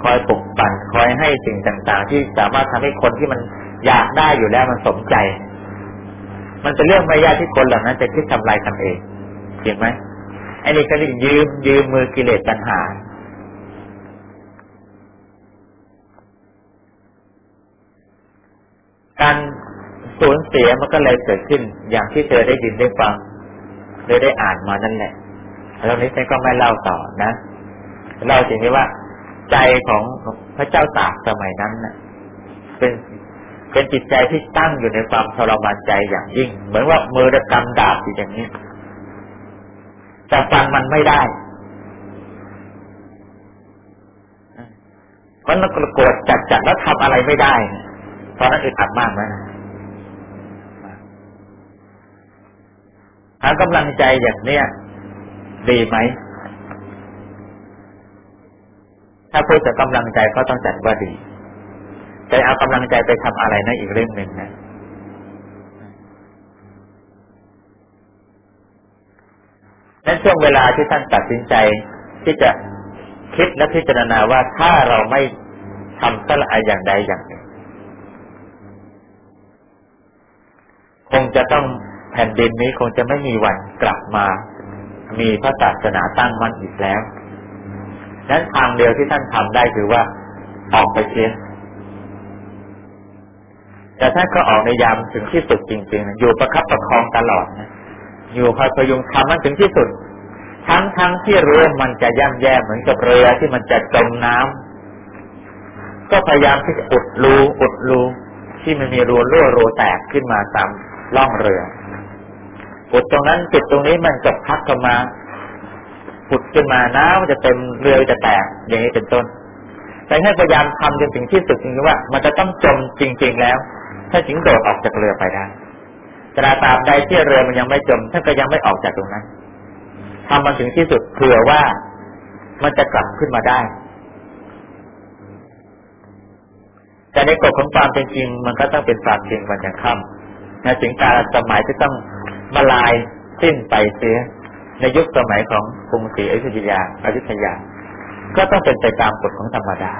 คอยปลุกปั่นคอยให้สิ่งต่าง ๆ ที่สามารถทำให้คนที่มันอยากได้อยู่แล้วมันสมใจ มันเป็นเรื่องไม่ยากที่คนเหล่านั้นจะคิดทำลายกันเองเห็นไหมไอ้นี่ก็เรียกยืมยืมมือกิเลสปัญหาการสูญเสียมันก็เลยเกิดขึ้น อย่างที่เธอได้ยินได้ฟังเลยได้อ่านมานั่นแหละแล้วนี้ฉันก็ไม่เล่าต่อนะเล่าจริงที่ว่า ใจของพระเจ้าตากสมัยนั้นน่ะ เป็น เป็นจิตใจที่ตั้งอยู่ในความทรมานใจอย่างยิ่ง เหมือนว่ามือระกำดาบอยู่อย่างนี้แต่ฟังมันไม่ได้มันโกรธจัดจัดแล้วทำอะไรไม่ได้ตอนนั้นอึดอัดมากไหมหากำลังใจอย่างเนี้ยดีไหม ถ้าพูดจากกำลังใจก็ต้องจัดว่าดี แต่เอากำลังใจไปทำอะไรนั่นอีกเรื่องหนึ่งนะในช่วงเวลาที่ท่านตัดสินใจ ที่จะคิดและพิจารณาว่าถ้าเราไม่ทำสักอะอย่างใดอย่างหนึ่ง คงจะต้องแผ่นดินนี้คงจะไม่มีวันกลับมา มีพระศาสนาตั้งมั่นอีกแล้วนั้นทางเดียวที่ท่านทำได้คือว่าออกไปเชีย แต่ท่านก็ออกในยามถึงที่สุดจริงๆ อยู่ประคับประคองตลอดนะอยู่คอยพยุงทำมันถึงที่สุด ทั้งทั้งที่รู้มันจะย่ำแย่เหมือนกับเรือที่มันจะจมน้ำก็พยายามที่จะอุดรูอุดรูที่มันมีรูรั่วรูแตกขึ้นมาตามล่องเรือปุดตรงนั้นจุดตรงนี้มันจะพัดเข้ามาปุดขึ้นมาน้ำมันจะเต็มเรือจะแตกอย่างนี้เป็นต้นแต่ให้พยายามทำจนถึงที่สุดจริงๆว่า มันจะต้องจมจริง ๆ แล้ว ถ้าถึงโดดออกจากเรือไปได้แต่ตามใดที่เรือมันยังไม่จมท่านก็ยังไม่ออกจากตรงนั้นทำมันถึงที่สุดเผื่อว่ามันจะกลับขึ้นมาได้ แต่ในกฎของความเป็นจริง มันก็ต้องเป็นความจริงมันย่างค่ำในถึงการสมัยที่ต้องมาลายสิ้นไปเสีย ในยุคสมัยของกรุงศรีอยุธยาอยุธยา ก็ต้องเป็นไปตามกฎของธรรมดา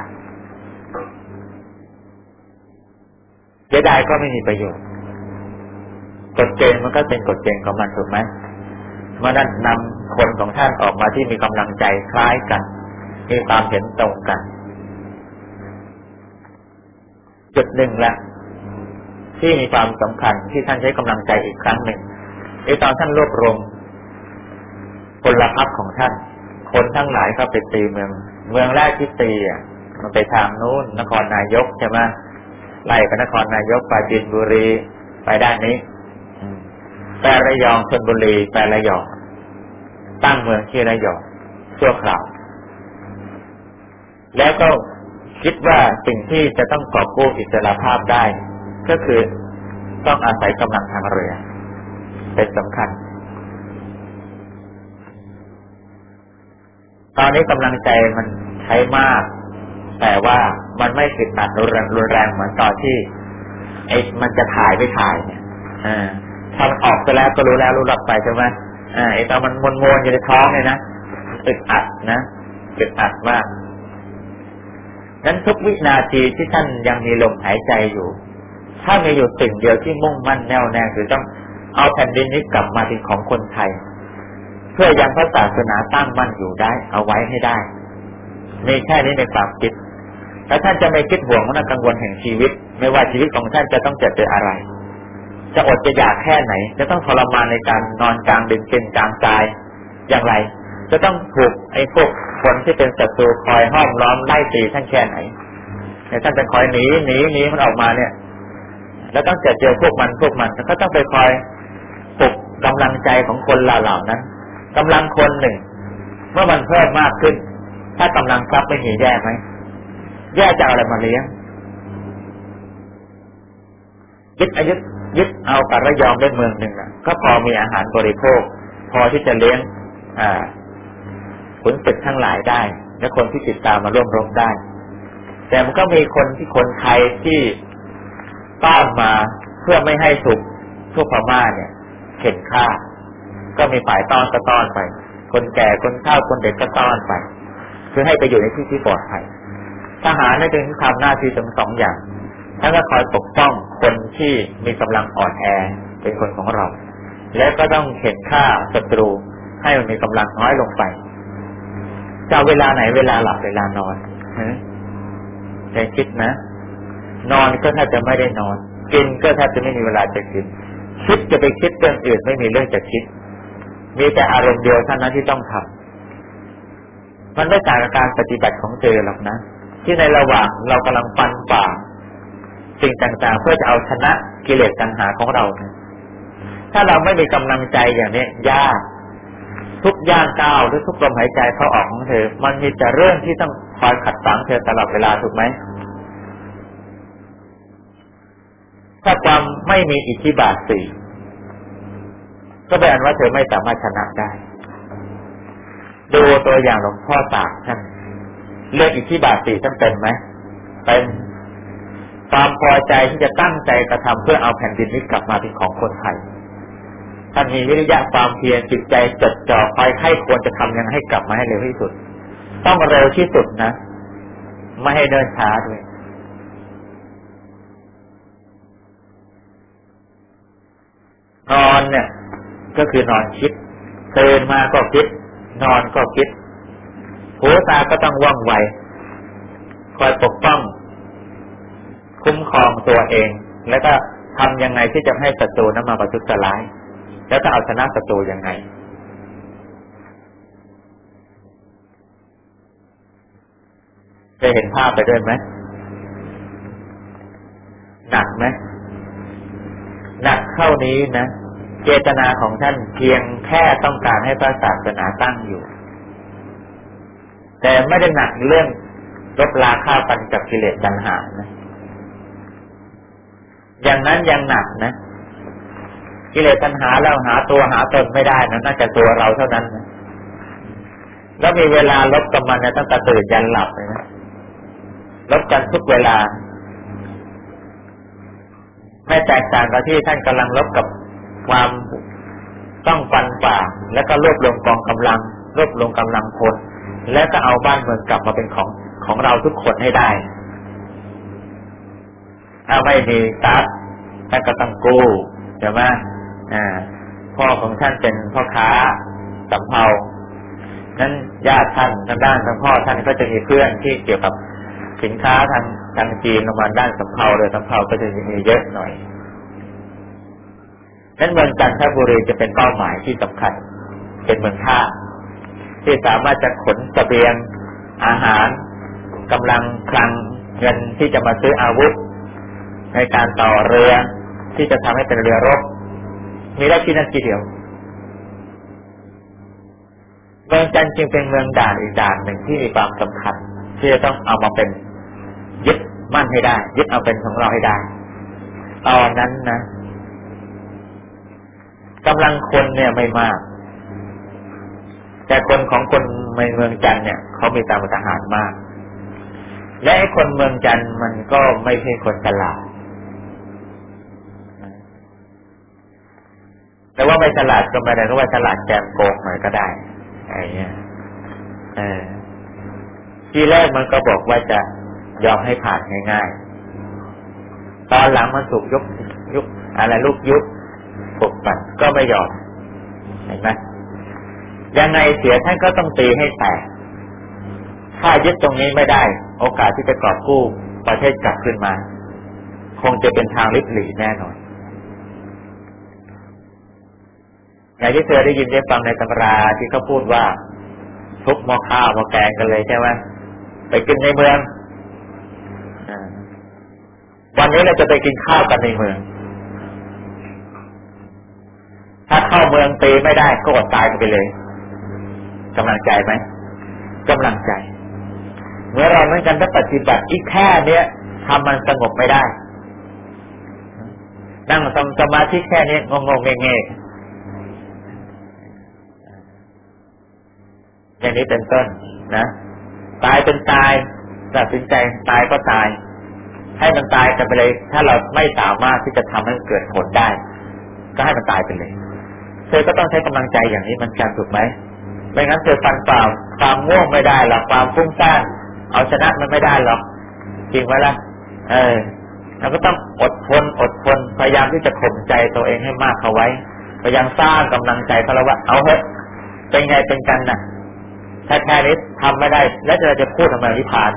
เสียดายก็ไม่มีประโยชน์กฎเกณฑ์มันก็เป็นกฎเกณฑ์ของมันถูกไหมเมื่อนั้นนำคนของท่านออกมาที่มีกำลังใจคล้ายกัน มีความเห็นตรงกัน จุดหนึ่งละที่มีความสำคัญที่ท่านใช้กำลังใจอีกครั้งหนึ่งในตอนท่านรวบรวมพลพรรคของท่าน คนทั้งหลายเข้าไปตีเมือง เมืองแรกที่ตีอะมันไปทางนู้นนครนายกใช่ไหม ไล่ไปนครนายกไปจินบุรีไปด้านนี้ไประยองชนบุรีไประยอง ตั้งเมืองที่ระยองชั่วคราวแล้วก็คิดว่าสิ่งที่จะต้องกอบกู้อิสรภาพได้ ก็คือต้องอาศัยกำลังทางเรือ เป็นสำคัญ ตอนนี้กำลังใจมันใช้มาก แต่ว่ามันไม่ติดตัดรุนแรงรุนแรงเหมือนตอนที่ไอ้มันจะถ่ายไปถ่ายเนี่ยอ่าถ้ามันออกไปแล้วก็รู้แล้วรู้รับไปใช่ไหมอ่าไอ้ตอนมันมวนมวนอยู่ในท้องเนี่ยนะอึดอัดนะอึดอัดมากนั้นทุกวินาทีที่ท่านยังมีลมหายใจอยู่ ถ้ามีอยู่สิ่งเดียวที่มุ่งมั่นแน่วแน่คือต้องเอาแผ่นดินนี้กลับมาเป็นของคนไทย เพื่อยังพระศาสนาตั้งมั่นอยู่ได้ เอาไว้ให้ได้มีแค่นี้ในความคิด แ้วท่านจะไม่คิดห่วงว่ากังวลแห่งชีวิต ไม่ว่าชีวิตของท่านจะต้องเจ็บเป็นอะไร จะอดจะอยากแค่ไหน จะต้องทรมานในการนอนกลางดินเป็นกลางทรายอย่างไร จะต้องถูกไอ้พวกคนที่เป็นศัตรูคอยห้อมล้อมไล่ตีท่านแค่ไหนเนี่ยท่านจะคอยหนีหนีหนีมันออกมาเนี่ย แล้วต้องเจอเจอพวกมันพวกมันแล้วก็ต้องไปคอยปลุกกำลังใจของคนเหล่านั้นกำลังคนหนึ่ง เมื่อมันเพิ่มมากขึ้น ถ้ากำลังทรัพย์ไม่มีแย่ไหม แย่จะอะไรมาเลี้ยงยึดอายุยึดเอาการระยองได้เมืองหนึ่งอะก็พอมีอาหารบริโภค พอที่จะเลี้ยงอ่าขนศึกทั้งหลายได้ และคนที่ติดตามมาร่วมรบได้ แต่มันก็มีคนที่คนไทยที่ต้านมาเพื่อไม่ให้ถูกทั่วพม่าเนี่ย เข็นฆ่า ก็มีฝ่ายต้อนก็ต้อนไป คนแก่คนเฒ่าคนเด็กก็ต้อนไปเพื่อให้ไปอยู่ในที่ที่ปลอดภัย ทหารนี่จึงทำหน้าที่ทั้งสองอย่างทั้งก็คอยปกป้องคนที่มีกำลังอ่อนแอเป็นคนของเรา และก็ต้องเข็นฆ่าศัตรูให้มันมีกำลังน้อยลงไปจะเวลาไหนเวลาหลับเวลานอนใจคิดนะ นอนก็ถ้าจะไม่ได้นอน กินก็ถ้าจะไม่มีเวลาจะกิน คิดจะไปคิดเรื่องอื่นไม่มีเรื่องจะคิด มีแต่อารมณ์เดียวเท่านั้นที่ต้องทำมันไม่ต่างกับการปฏิบัติของเธอหรอกนะ ที่ในระหว่างเรากำลังฟันฝ่าสิ่งต่างๆ เพื่อจะเอาชนะกิเลสตัณหาของเราถ้าเราไม่มีกำลังใจอย่างนี้ยากทุกย่างก้าวหรือทุกลมหายใจเข้าออกของเธอ มันมีแต่เรื่องที่ต้องคอยขัดฝังเธอตลอดเวลาถูกไหมถ้าความไม่มีอิทธิบาทสี่ก็แปลว่าเธอไม่สามารถชนะได้ ดูตัวอย่างหลวงพ่อตากท่าน เรื่องอิทธิบาทสี่ท่านเป็นไหมเป็นความพอใจที่จะตั้งใจกระทำเพื่อเอาแผ่นดินนี้กลับมาเป็นของคนไทยท่านมีวิริยะความเพียรจิตใจจดจ่อคอยให้ควรจะทำยังให้กลับมาให้เร็วที่สุด ต้องเร็วที่สุดนะไม่ให้เดินช้าด้วยนอนเนี่ย ก็คือนอนคิดเตือนมาก็คิด นอนก็คิด หูตาก็ต้องว่องไวคอยปกป้อง คุ้มครองตัวเอง แล้วก็ทำยังไงที่จะให้ศัตรูนั้นมาประทุษร้าย แล้วจะเอาชนะศัตรูยังไงจะเห็นภาพไปด้วยไหมหนักไหมหนักเท่านี้นะ เจตนาของท่านเพียงแค่ต้องการให้พระศาสนาตั้งอยู่ แต่ไม่ได้หนักเรื่องลบลาฆ่าปันกับกิเลสตัณหานะอย่างนั้นยังหนักนะกิเลสตัณหาเราหาตัวหาตนไม่ได้นะน่าจะตัวเราเท่านั้นนะแล้วมีเวลาลบกับมันนะตั้งแต่ตื่นยันหลับเลยนะลบกันทุกเวลา ไม่แตกต่างกับที่ท่านกำลังลบกับความต้องฟันฝ่าแล้วก็รวบรวมกองกำลัง รวบรวมกำลังคน แล้วก็เอาบ้านเมืองกลับมาเป็นของของเราทุกคนให้ได้ ถ้าไม่มีทรัพย์ท่านก็ต้องกู้ใช่ไหมพ่อของท่านเป็นพ่อค้าสำเภานั้นญาติท่านทางด้านทางพ่อท่านก็จะมีเพื่อนที่เกี่ยวกับสินค้าทางทางจีนลงมาด้านสำเภาเลยสำเภาก็จะมีเยอะหน่อยนั้นเมืองจันทบุรีจะเป็นเป้าหมายที่สำคัญ เป็นเมืองท่า ที่สามารถจะขนสเสบียงอาหารกำลังคลังเงินที่จะมาซื้ออาวุธ ในการต่อเรือที่จะทำให้เป็นเรือรบ มีได้ที่นั่นทีเดียวเมืองจันจึงเป็นเมืองด่านอีกด่านหนึ่งที่มีความสำคัญ ที่จะต้องเอามาเป็นยึดมั่นให้ได้ ยึดเอาเป็นของเราให้ได้ตอนนั้นนะกำลังคนเนี่ยไม่มาก แต่คนของคนในเมืองจันเนี่ยเขามีตามทหารมาก และไอ้คนเมืองจันมันก็ไม่ใช่คนฉลาดแต่ว่าไม่ฉลาดก็ไม่ได้ก็ว่าฉลาดแกมโกงหน่อยก็ได้ไอ้เนี่ยเออทีแรกมันก็บอกว่าจะยอมให้ผ่านง่ายๆ ตอนหลังมันถูกยุบยุบอะไรลูกยุบปกปัดก็ไม่ยอมเห็นไหม ยังไงเสียท่านก็ต้องตีให้แตก ถ้ายึดตรงนี้ไม่ได้ โอกาสที่จะกอบกู้ประเทศกลับขึ้นมา คงจะเป็นทางลิบหลีแน่นอนอย่างที่เธอได้ยินได้ฟังในตำราที่เขาพูดว่า ทุกหม้อข้าวหม้อแกงกันเลยใช่ไหมไปกินในเมืองวันนี้เราจะไปกินข้าวกันในเมือง ถ้าเข้าเมืองตีไม่ได้ก็อดตายกันไปเลย กำลังใจไหมกำลังใจ เมื่อเราเหมือนกันถ้าปฏิบัติอีกแค่เนี้ยทำมันสงบไม่ได้ นั่งทำสมาธิแค่นี้งงงเงงอย่างนี้เป็นต้นนะตายเป็นตายตัดสินใจตายก็ตาย ให้มันตายกันไปเลย ถ้าเราไม่สามารถที่จะทำให้เกิดผลได้ ก็ให้มันตายไปเลยเธอก็ต้องใช้กำลังใจอย่างนี้มันการถูกไหม ไม่งั้นเธอฟันเปล่าความง่วงไม่ได้หรอกความฟุ้งซ่านเอาชนะมันไม่ได้หรอกจริงไหมล่ะเออเราก็ต้องอดทนอดทนพยายามที่จะข่มใจตัวเองให้มากเข้าไว้ พยายามสร้างกำลังใจเขาแล้วว่าเอาเถอะเป็นไงเป็นกันนะ่ะถ้าแค่นี้ทำไม่ได้ แล้วเราจะพูดทำไมนิพาน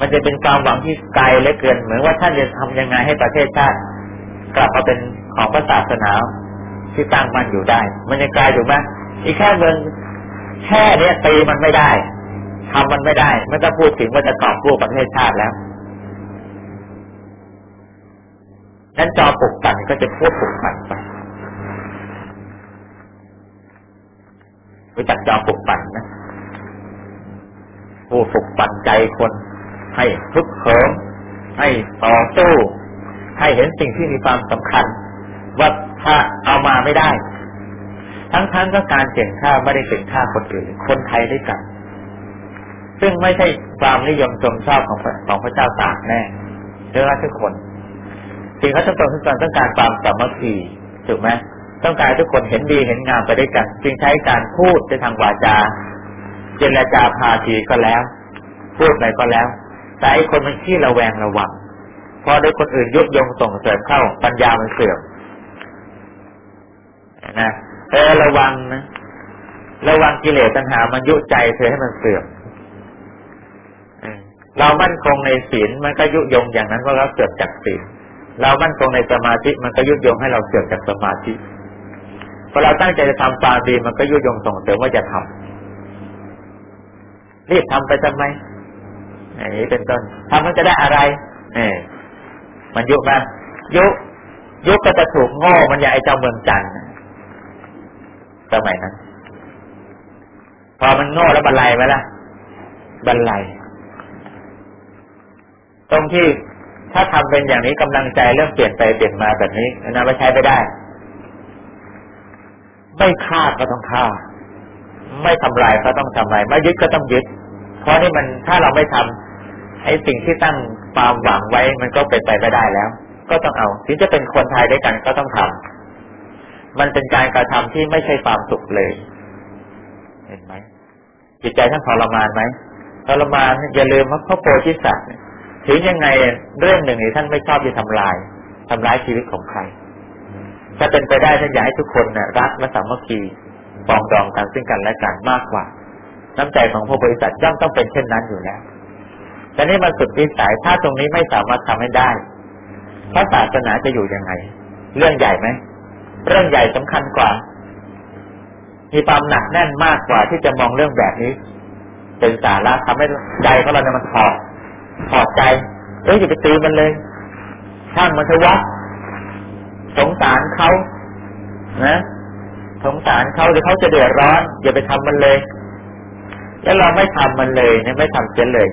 มันจะเป็นความหวังที่ไกลเหลือเกิน เหมือนว่าท่านจะทำยังไงให้ประเทศชาติ กลับมาเป็นของพระศาสนา ที่ตั้งมั่นอยู่ได้ มันยังไกลอยู่ไหมอีกแค่เมืองแค่เนี้ยตีมันไม่ได้ทำมันไม่ได้ไม่ต้องพูดถึงว่าจะกอบกู้ประเทศชาติแล้วนั้นจอปลุกปั่นก็จะพูดปลุกปั่นไปรู้จักจอปลุกปั่นนะผู้ปลุกปั่นใจคน ให้ทุกเขิมให้ต่อสู้ให้เห็นสิ่งที่มีความสำคัญ ว่าถ้าเอามาไม่ได้ ทั้งๆงก็การเสี่ยงข้าไม่ได้เสี่ยงข้าคนอื่น คนไทยด้วยกัน ซึ่งไม่ใช่ความนิยมชมชอบของของพระเจ้าตากแน่เรื่องทุกคนสิ่งที่ต้องต้องการต้องการความสามัคคีถูกไหมต้องการทุกคนเห็นดีเห็นงามไปด้วยกัน จึงใช้การพูดในทางวาจา เจรจาพาทีก็แล้ว พูดอะไรก็แล้ว แต่ไอ้คนมันขี้ระแวงระวังพอได้คนอื่นยุยงส่งเสริมเข้าปัญญามันเสื่อม นะเธอระวังนะระวังกิเลสตัณหามันยุใจเธอให้มันเสื่อมเรามั่นคงในศีลมันก็ยุยงอย่างนั้นว่าเราเสื่อมจากศีลเรามั่นคงในสมาธิมันก็ยุยงให้เราเสื่อมจากสมาธิพอเราตั้งใจจะทำความดีมันก็ยุยงส่งเสริมว่าจะทำรีบทำไปทำไมอย่างนี้เป็นต้นทำมันจะได้อะไรเนี่ยมันยุบมันยุยุก็จะถูกโง่มันอย่างไอ้เจ้าเมืองจันทร์ สมัยนั้น พอมันโง่แล้วบรรลัยไหมล่ะบรรลัยตรงที่ถ้าทำเป็นอย่างนี้กำลังใจเริ่มเปลี่ยนไปเปลี่ยนมาแบบนี้นะไม่ใช้ไม่ได้ ไม่ฆ่าก็ต้องฆ่า ไม่ทำลายก็ต้องทำลายไม่ยึดก็ต้องยึด เพราะนี่มันถ้าเราไม่ทำไอ้สิ่งที่ตั้งความหวังไว้มันก็เป็นไปไม่ได้แล้ว ก็ต้องเอาถึงจะเป็นคนไทยด้วยกันก็ต้องทำ มันเป็นการกระทำที่ไม่ใช่ความสุขเลย เห็นไหมจิตใจท่านทรมานไหมทรมานอย่าลืมว่าพระโพธิสัตว์ถึงยังไงเรื่องหนึ่งนี้ท่านไม่ชอบจะทำลายทำร้ายชีวิตของใคร ถ้าเป็นไปได้ท่านอยากให้ทุกคนนี่ยรักและสามัคคีปองดองกันซึ่งกันและกันมากกว่า น้ำใจของพระบริษัทย่อมต้องเป็นเช่นนั้นอยู่แล้วแต่นี่มันสุดวิสัยถ้าตรงนี้ไม่สามารถทำให้ได้พระศาสนาจะอยู่ยังไง เรื่องใหญ่ไหม เรื่องใหญ่สำคัญกว่า มีความหนักแน่นมากกว่าที่จะมองเรื่องแบบนี้ เป็นสาระทำให้ใจของเราเนี่ยมันถอดถอดใจเอ้ยอย่าไปตีมันเลย ช่างมันเถอะวะสงสารเขานะสงสารเขาเดี๋ยวเขาจะเดือดร้อน อย่าไปทำมันเลยแล้วเราไม่ทำมันเลยเนี่ยไม่ทำเสียเลย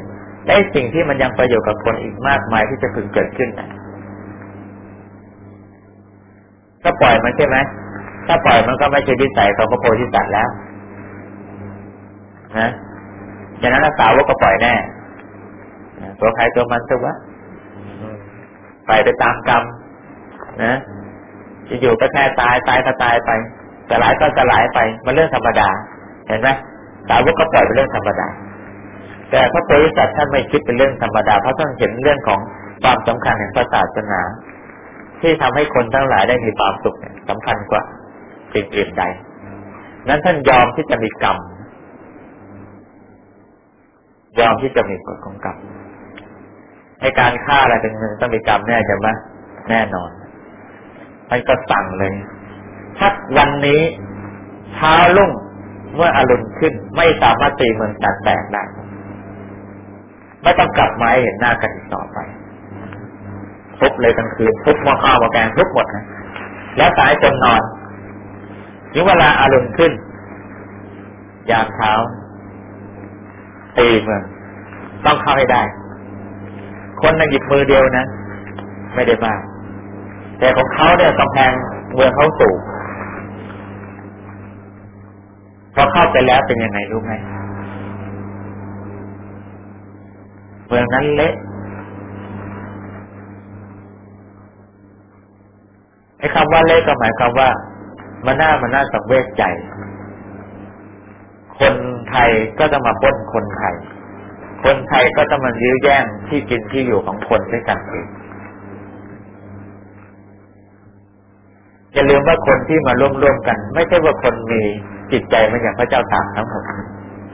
ได้สิ่งที่มันยังประโยชน์กับคนอีกมากมายที่จะพึงเกิดขึ้นนะ ก็ปล่อยมันใช่ไหมถ้าปล่อยมันก็ไม่ใช่วิสัยของพระโพธิสัตว์แล้วนะอย่างนั้นสาวกก็ปล่อยแน่ตัวใครตัวมันตัววะไปไปตามกรรมนะจะอยู่ก็แค่ตายตายก็ตายไปสลายก็สลายไปมันเรื่องธรรมดา เห็นไหมสาวกก็ปล่อยเป็นเรื่องธรรมดา แต่พระโพธิสัตว์ท่านไม่คิดเป็นเรื่องธรรมดาเพราะท่านเห็นเรื่องของความสำคัญแห่งศาสนา ที่ทำให้คนทั้งหลายได้มีความสุขสำคัญกว่าสิ่งอื่นใด นั้นท่านยอมที่จะมีกรรม ยอมที่จะมีกฎของกรรมในการฆ่าอะไรเป็นต้องมีกรรมแน่ใช่ไหมแน่นอนท่านก็สั่งเลยถ้าวันนี้เช้าลุ่งเมื่ออรุณขึ้น ไม่สามารถตีเมืองจันแตกได้ไม่ต้องกลับมาเห็นหน้ากันอีกต่อไป ทุบเลยกลางคืนทุบหม้อข้าวหม้อแกงทุบหมดนะแล้วตายจนนอนถึงเวลาอารมณ์ขึ้น ยามเช้าตีเมืองต้องเข้าให้ได้ คนน่ะหยิบมือเดียวนะ ไม่ได้มาก แต่ของเขาเนี่ยกำแพงเมืองเขาสูงพอเข้าไปแล้วเป็นยังไงรู้ไหมเมืองนั้นเละ ไอ้คำว่าเละก็หมายความว่ามันน่ามันน่าสังเวชใจ คนไทยก็จะมาป้นคนไทย คนไทยก็จะมายื้อแย่งที่กินที่อยู่ของคนด้วยกันเองอย่าลืมว่าคนที่มาร่วมร่วมกัน ไม่ใช่ว่าคนมีจิตใจมันอย่างพระเจ้าตากทั้งหมด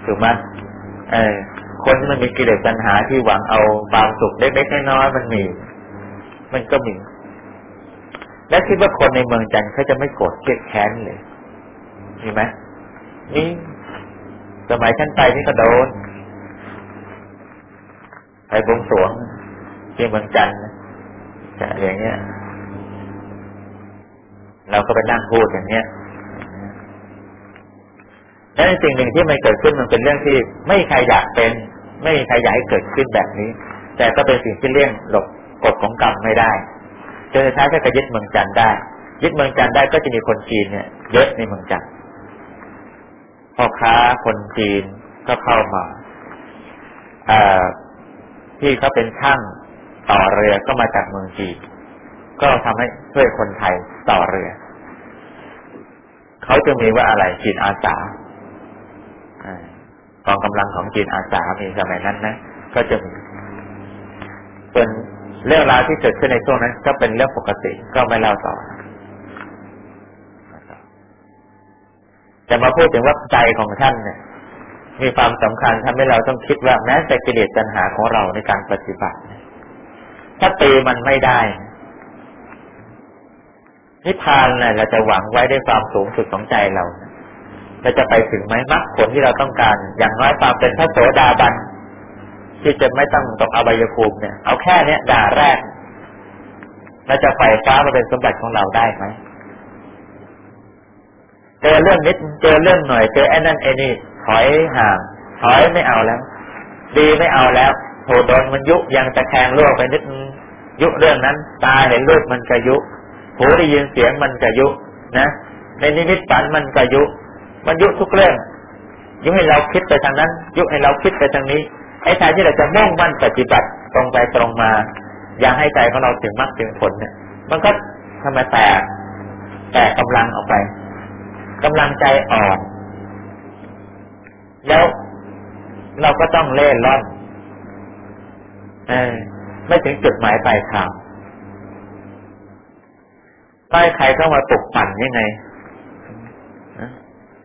ถูกไหมเออคนมันมีกิเลสปัญหาที่หวังเอาความสุขเล็กๆน้อยๆมันมี มันก็มี แล้วคิดว่าคนในเมืองจันทร์เขาจะไม่โกรธเกลียดแค้นเลยมีไหมนี่สมัยฉันไปนี่ก็โดนไปบงสวงที่เมืองจันทร์อย่างเงี้ย เราก็ไปนั่งพูดอย่างเงี้ยและสิ่งหนึ่งที่มันเกิดขึ้นมันเป็นเรื่องที่ไม่มีใครอยากเป็น ไม่มีใครอยากให้เกิดขึ้นแบบนี้ แต่ก็เป็นสิ่งที่เลี่ยงหลบกฎของกรรมไม่ได้ จนท้ายก็จะยึดเมืองจันได้ ยึดเมืองจันได้ก็จะมีคนจีนเนี่ย เยอะในเมืองจันพ่อค้าคนจีนก็เข้ามาอที่เขาเป็นช่างต่อเรือก็มาจากเมืองจีนก็ทำให้ช่วยคนไทยต่อเรือ เขาจะมีว่าอะไรจีนอาสากองกำลังของจีนอาสามีสมัยนั้นนะก็จะมีส่วน เรื่องราวที่เกิดขึ้นในช่วงนั้น ก็เป็นเรื่องปกติก็ไม่เล่าต่อจะมาพูดถึงว่าใจของท่านเนี่ย มีความสำคัญทำให้เราต้องคิดว่าแม้แต่กิเลสปัญหาของเราในการปฏิบัติ ถ้าตีมันไม่ได้ นิพพานเนี่ยเราจะหวังไว้ด้วยความสูงสุดของใจเราเราจะไปถึงไหมมรรคผลที่เราต้องการ อย่างน้อยความเป็นพระโสดาบัน ที่จะไม่ต้องตกอบายภูมิเนี่ย เอาแค่เนี้ยด่าแรกเราจะไฟฟ้ามาเป็นสมบัติของเราได้ไหมเจอเรื่องนิดเจอเรื่องหน่อยเจอไอ้นั่นไอ้นี่ถอยห่างถอยไม่เอาแล้ว ดีไม่เอาแล้วโหดนมันยุยังตะแคงล่วงไปนิดยุเรื่องนั้น ตาเห็นรูปมันก็ยุหูได้ยินเสียงมันก็ยุนะในนิมิตฝันมันก็ยุ มันยุทุกเรื่องยุให้เราคิดไปทางนั้น ยุให้เราคิดไปทางนี้ ไอ้ใจที่เราจะมุ่งมั่นปฏิบัติตรงไปตรงมา อยากให้ใจของเราถึงมรรคถึงผลเนี่ย มันก็ทำไมแตกแตกกำลังออกไปกำลังใจอ่อนแล้วเราก็ต้องเล่นร่อนอไม่ถึงจุดหมายปลายทางใต้ใครเข้ามาปลุกปั่นยังไง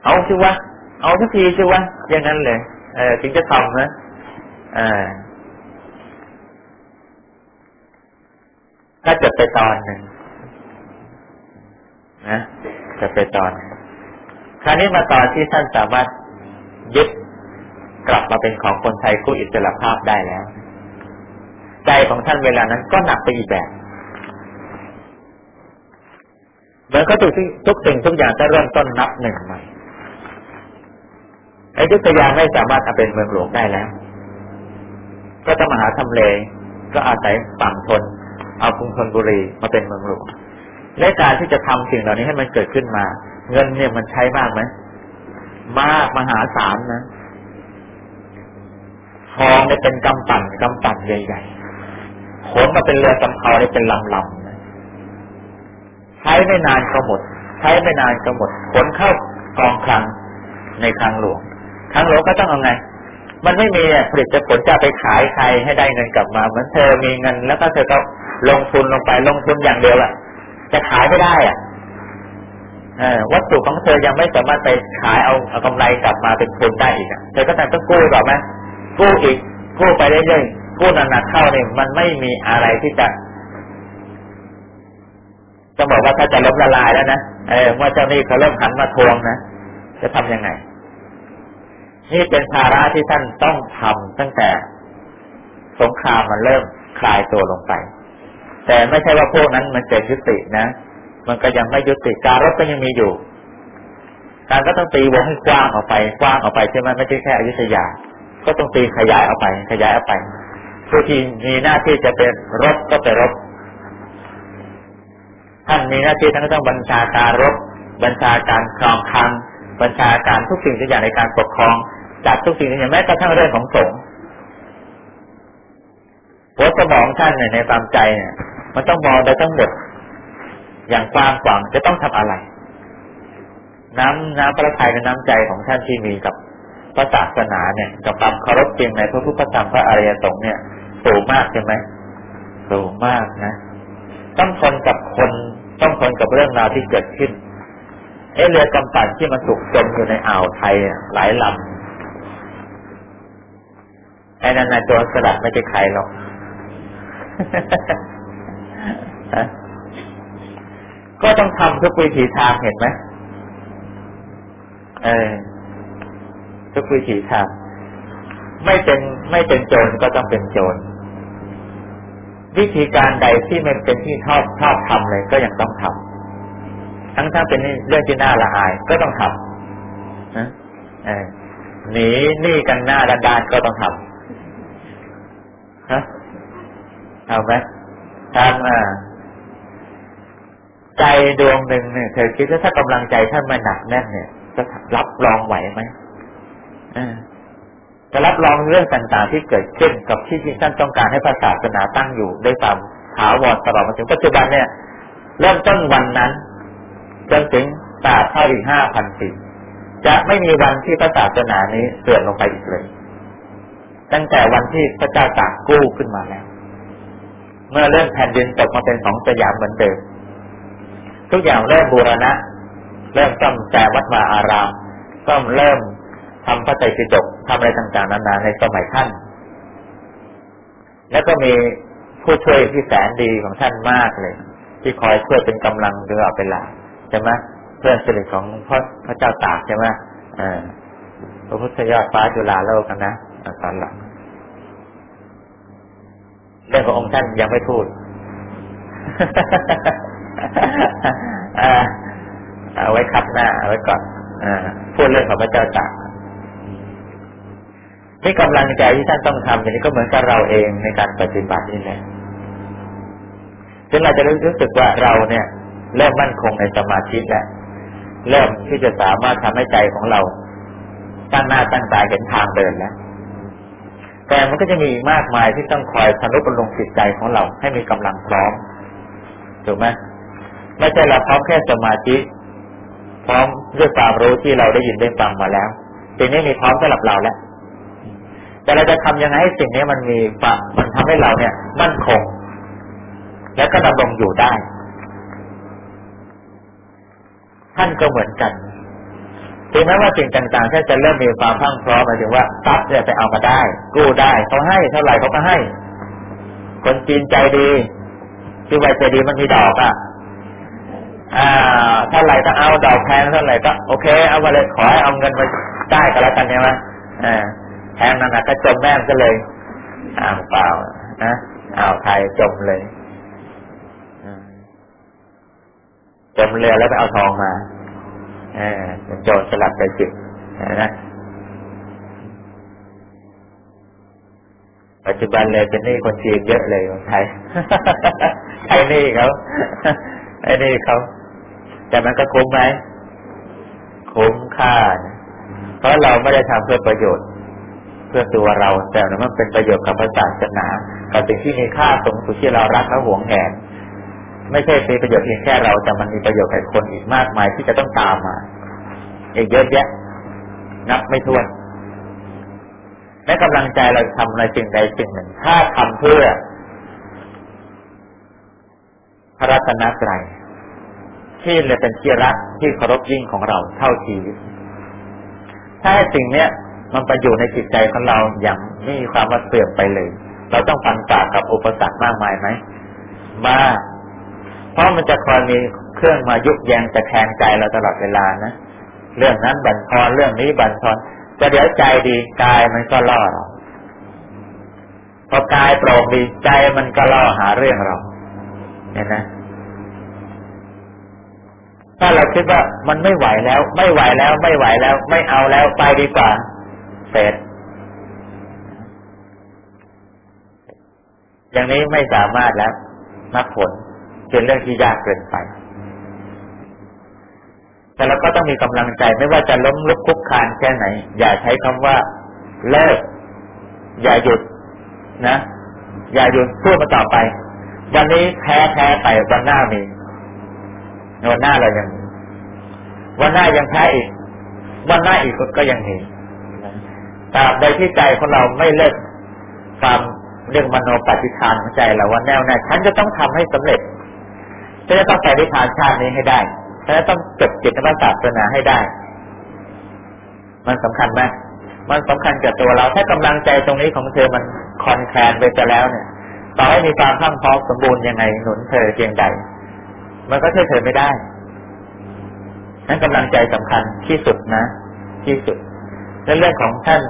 เอาชิวะ เอาทุกทีชิวะอย่างนั้นเลย เออถึงจะทำนะ ก็จบไปตอนหนึ่งนะจบไปตอนคราวนี้มาตอนที่ท่านสามารถยึดกลับมาเป็นของคนไทยคู่อิสระภาพได้แล้ว ใจของท่านเวลานั้นก็หนักไปอีกแบบเหมือนก็ทุกทุกสิ่งทุกอย่างจะเริ่มต้นนับหนึ่งใหม่ไอ้ยุทธยาไม่สามารถเอาเป็นเมืองหลวงได้แล้ว ก็จะมาหาทำเล ก็อาศัยฝั่งทน เอากรุงธนบุรีมาเป็นเมืองหลวงและการที่จะทำสิ่งเหล่านี้ให้มันเกิดขึ้นมา เงินเนี่ยมันใช้มากไหมมากมหาศาลนะทองเนี่ยเป็นกำปั่นกำปั่นใหญ่ๆขนมาเป็นเรือสำเภาเนี่ยเป็นลำๆนะใช้ไม่นานก็หมด ใช้ไม่นานก็หมดขนเข้ากองคลังในคลังหลวงคลังหลวงก็ต้องเอาไง มันไม่มีผลิตผลจะไปขายใครให้ได้เงินกลับมาเหมือนเธอมีเงิน แล้วก็เธอก็ลงทุนลงไปลงทุนอย่างเดียวอะจะขายไม่ได้อะวัตถุของเธอยังไม่สามารถไปขายเอาเอากำไรกลับมาเป็นทุนได้อีกอะเธอก็ต้องกู้ต่อไหมกู้อีกกู้ไปเรื่อยๆกู้นานๆเข้าเนี่ยมันไม่มีอะไรที่จะจะบอกว่าถ้าจะล้มละลายแล้วนะเออเมื่อเจ้านี้เขาเริ่มหันมาทวงนะจะทํำยังไง นี่เป็นภาระที่ท่านต้องทำตั้งแต่สงครามมันเริ่มคลายตัวลงไป แต่ไม่ใช่ว่าพวกนั้นมันจะยุตินะ มันก็ยังไม่ยุติการรบก็ยังมีอยู่ การก็ต้องตีวงให้กว้างออกไปกว้างออกไปใช่ไหมไม่ใช่แค่อยุธยา ก็ต้องตีขยายออกไป ขยายออกไปผู้ที่มีหน้าที่จะเป็นรบก็ไปรบ ท่านมีหน้าที่ท่านก็ต้องบัญชาการรบ บัญชาการครองคังบัญชาการทุกสิ่งทุกอย่างในการปกครอง จัดทุกสิ่งทุกอย่างแม้กระทั่งเรื่องของสงฆ์หัวสมองท่านเนี่ยในความใจเนี่ย มันต้องมองได้ทั้งหมดอย่างกว้างขวางจะต้องทำอะไร น้ำน้ำพระทัยในน้ำใจของท่านที่มีกับพระศาสนาเนี่ยกับความเคารพจริงในพระพุทธธรรมพระอริยสงฆ์เนี่ยสูงมากใช่ไหมสูงมากนะ ต้องทนกับคนต้องทนกับเรื่องราวที่เกิดขึ้นเอเรือกำปั่นที่มันถูกจมอยู่ในอ่าวไทยหลายลำ ไอ้นั่นนตัวสลัดไม่ใช่ใครหรอกก็ต้องทำทุกวิถีทางเห็นไหมเออทุกวิถีทางไม่เป็นไม่เป็นโจรก็ต้องเป็นโจรวิธีการใดที่มันเป็นที่ชอบชอบทำเลยก็ยังต้องทำทั้งถ้าเป็นเรื่องที่น่าละอายก็ต้องทำนะหนีหนี่กันหน้าด้านๆก็ต้องทำ ฮะเอาไหมทำอ่าใจดวงหนึ่งเนี่ยเธอคิดว่าถ้ากำลังใจท่านมาหนักแน่นเนี่ย จะรับรองไหวไหมจะรับรองเรื่องต่างๆที่เกิดขึ้นกับที่ที่ท่านต้องการให้พระศาสนาตั้งอยู่ด้วยความถาวรตลอดมาถึงปัจจุบันเนี่ย เริ่มต้นวันนั้นจนถึงตาเข้าอีกห้าพันปีจะไม่มีวันที่พระศาสนานี้เสื่อมลงไปอีกเลย ตั้งแต่วันที่พระเจ้าตากกู้ขึ้นมาแล้ว เมื่อเริ่มแผ่นดินตกมาเป็นของสยามเหมือนเดิมทุกอย่างเริ่มบูรณะ เริ่มซ่อมแซมวัดมาอารามก็เริ่มทำพระไตรปิฎกทำอะไรต่างๆนานาในสมัยท่าน แล้วก็มีผู้ช่วยที่แสนดีของท่านมากเลย ที่คอยช่วยเป็นกำลังตลอดเวลาใช่ไหมเพื่อนสนิทของพระพระเจ้าตากใช่ไหมอ่าพระพุทธยอดฟ้าจุฬาโลกกัน นะตอนหลังเรื่องขององค์ท่านยังไม่พูดเอาไว้คัดหน้าเอาไว้ก่อนอพูดเรื่องของพระเจ้าตากนี่กำลังใจที่ท่านต้องทำอย่างนี้ก็เหมือนกับเราเองในการปฏิบัตินี่แหละจึงเราจะรู้สึกว่าเราเนี่ย เริ่มมั่นคงในสมาธิแล้วเริ่มที่จะสามารถทำให้ใจของเราตั้งหน้าตั้งตาเห็นทางเดินแล้ว แต่มันก็จะมีมากมายที่ต้องคอยทนุบำรุงจิตใจของเราให้มีกำลังพร้อมถูกไหมไม่ใช่เราพร้อมแค่สมาธิพร้อมด้วยความรู้ที่เราได้ยินได้ฟังมาแล้วสิ่งนี้มีพร้อมสำหรับเราแล้วแต่เราจะทำยังไงให้สิ่งนี้มันมีมันทำให้เราเนี่ยมั่นคง และก็ดำรงอยู่ได้ ท่านก็เหมือนกัน ถึงแม้ว่าสิ่งต่างๆท่จะเริ่มมีความพังพร้อมหมายถึงว่าทรัพย์เนี่ยไปเอามาได้ กู้ได้เขาให้เท่าไหร่เขาก็ให้ คนจีนใจดีที่ไวใจดีมันมีดอกอะอ่าเท่าไหร่ก็เอาดอกแพงเท่าไหร่ก็โอเค เอามาเลยขอให้เอาเงินมาได้ก็แล้วกันเนี่ยมั้ยอ่าแพงนั่นนะก็จมแม่ก็เลยอ้าวเปล่านะอ้าวไทยจมเลยจมเรือแล้วไปเอาทองมา ออเป็นโจรสลัดไปจิตนะปัจจุบันเลยเป็นหนี้คนจีนเยอะเลยคนไทยใช้หนี้เขาไอ้นี่เขาแต่มันก็คุ้มไหมคุ้มค่า เพราะเราไม่ได้ทำเพื่อประโยชน์ เพื่อตัวเราแต่มันเป็นประโยชน์กับศาสนากับสิ่งที่มีค่าสูงสุดที่เรารักและหวงแหน ไม่ใช่มีประโยชน์เพียงแค่เราแต่มันมีประโยชน์กับคนอีกมากมายที่จะต้องตามมาอีกเยอะแยะ นับไม่ถ้วนและกำลังใจเราทำในสิ่งใดสิ่งหนึ่ง ถ้าทำเพื่อ พระรัตนตรัยที่เลยเป็นที่รักที่เคารพยิ่งของเราเท่าชีวิตถ้าสิ่งเนี้ยมันไปอยู่ในจิตใจของเราอย่างไม่มีความว่าเสื่อมไปเลย เราต้องฟันฝ่ากับอุปสรรคมากมายไหมมาก ราะมันจะคอยมีเครื่องมายุบแยงจะแทงใจเราตลอดเวลานะเรื่องนั้นบันทอนเรื่องนี้บันทอนจะเดี๋ยวใจดีกายมันก็ล่อเราพอกายโปร่งดีใจมันก็ล่อหาเรื่องเราเห็นไหมถ้าเราคิดว่ามันไม่ไหวแล้ว ไม่ไหวแล้ว ไม่ไหวแล้ว ไม่เอาแล้วไปดีกว่าเสร็จอย่างนี้ไม่สามารถแล้วมรรคผล เป็นเรื่องที่ยากเกินไป แต่เราก็ต้องมีกำลังใจไม่ว่าจะล้มลุกคุกคานแค่ไหน อย่าใช้คำว่าเลิก อย่าหยุดนะ อย่าหยุดพูดมาต่อไป วันนี้แพ้แพ้ไปวันหน้ามีวันหน้าเรายังวันหน้ายังแพ้อีก วันหน้าอีกก็ยังมีตราบใดที่ใจของเราไม่เลิกความเรื่องมโนปฏิทานของใจเราว่าแน่วแน่ฉันจะต้องทำให้สำเร็จ ฉันจะต้องไปนิพพานชาตินี้ให้ได้ฉันจะต้องจบจิตวิญญาศาสนาให้ได้ มันสำคัญไหมมันสำคัญกับตัวเรา ถ้ากำลังใจตรงนี้ของเธอมันคอนแคลนไปจะแล้วเนี่ย ต่อให้มีความทั้งพร้อมสมบูรณ์ยังไงหนุนเธอเพียงใด มันก็ช่วยเธอไม่ได้นั้นกำลังใจสำคัญที่สุดนะ ที่สุดในเรื่องของท่าน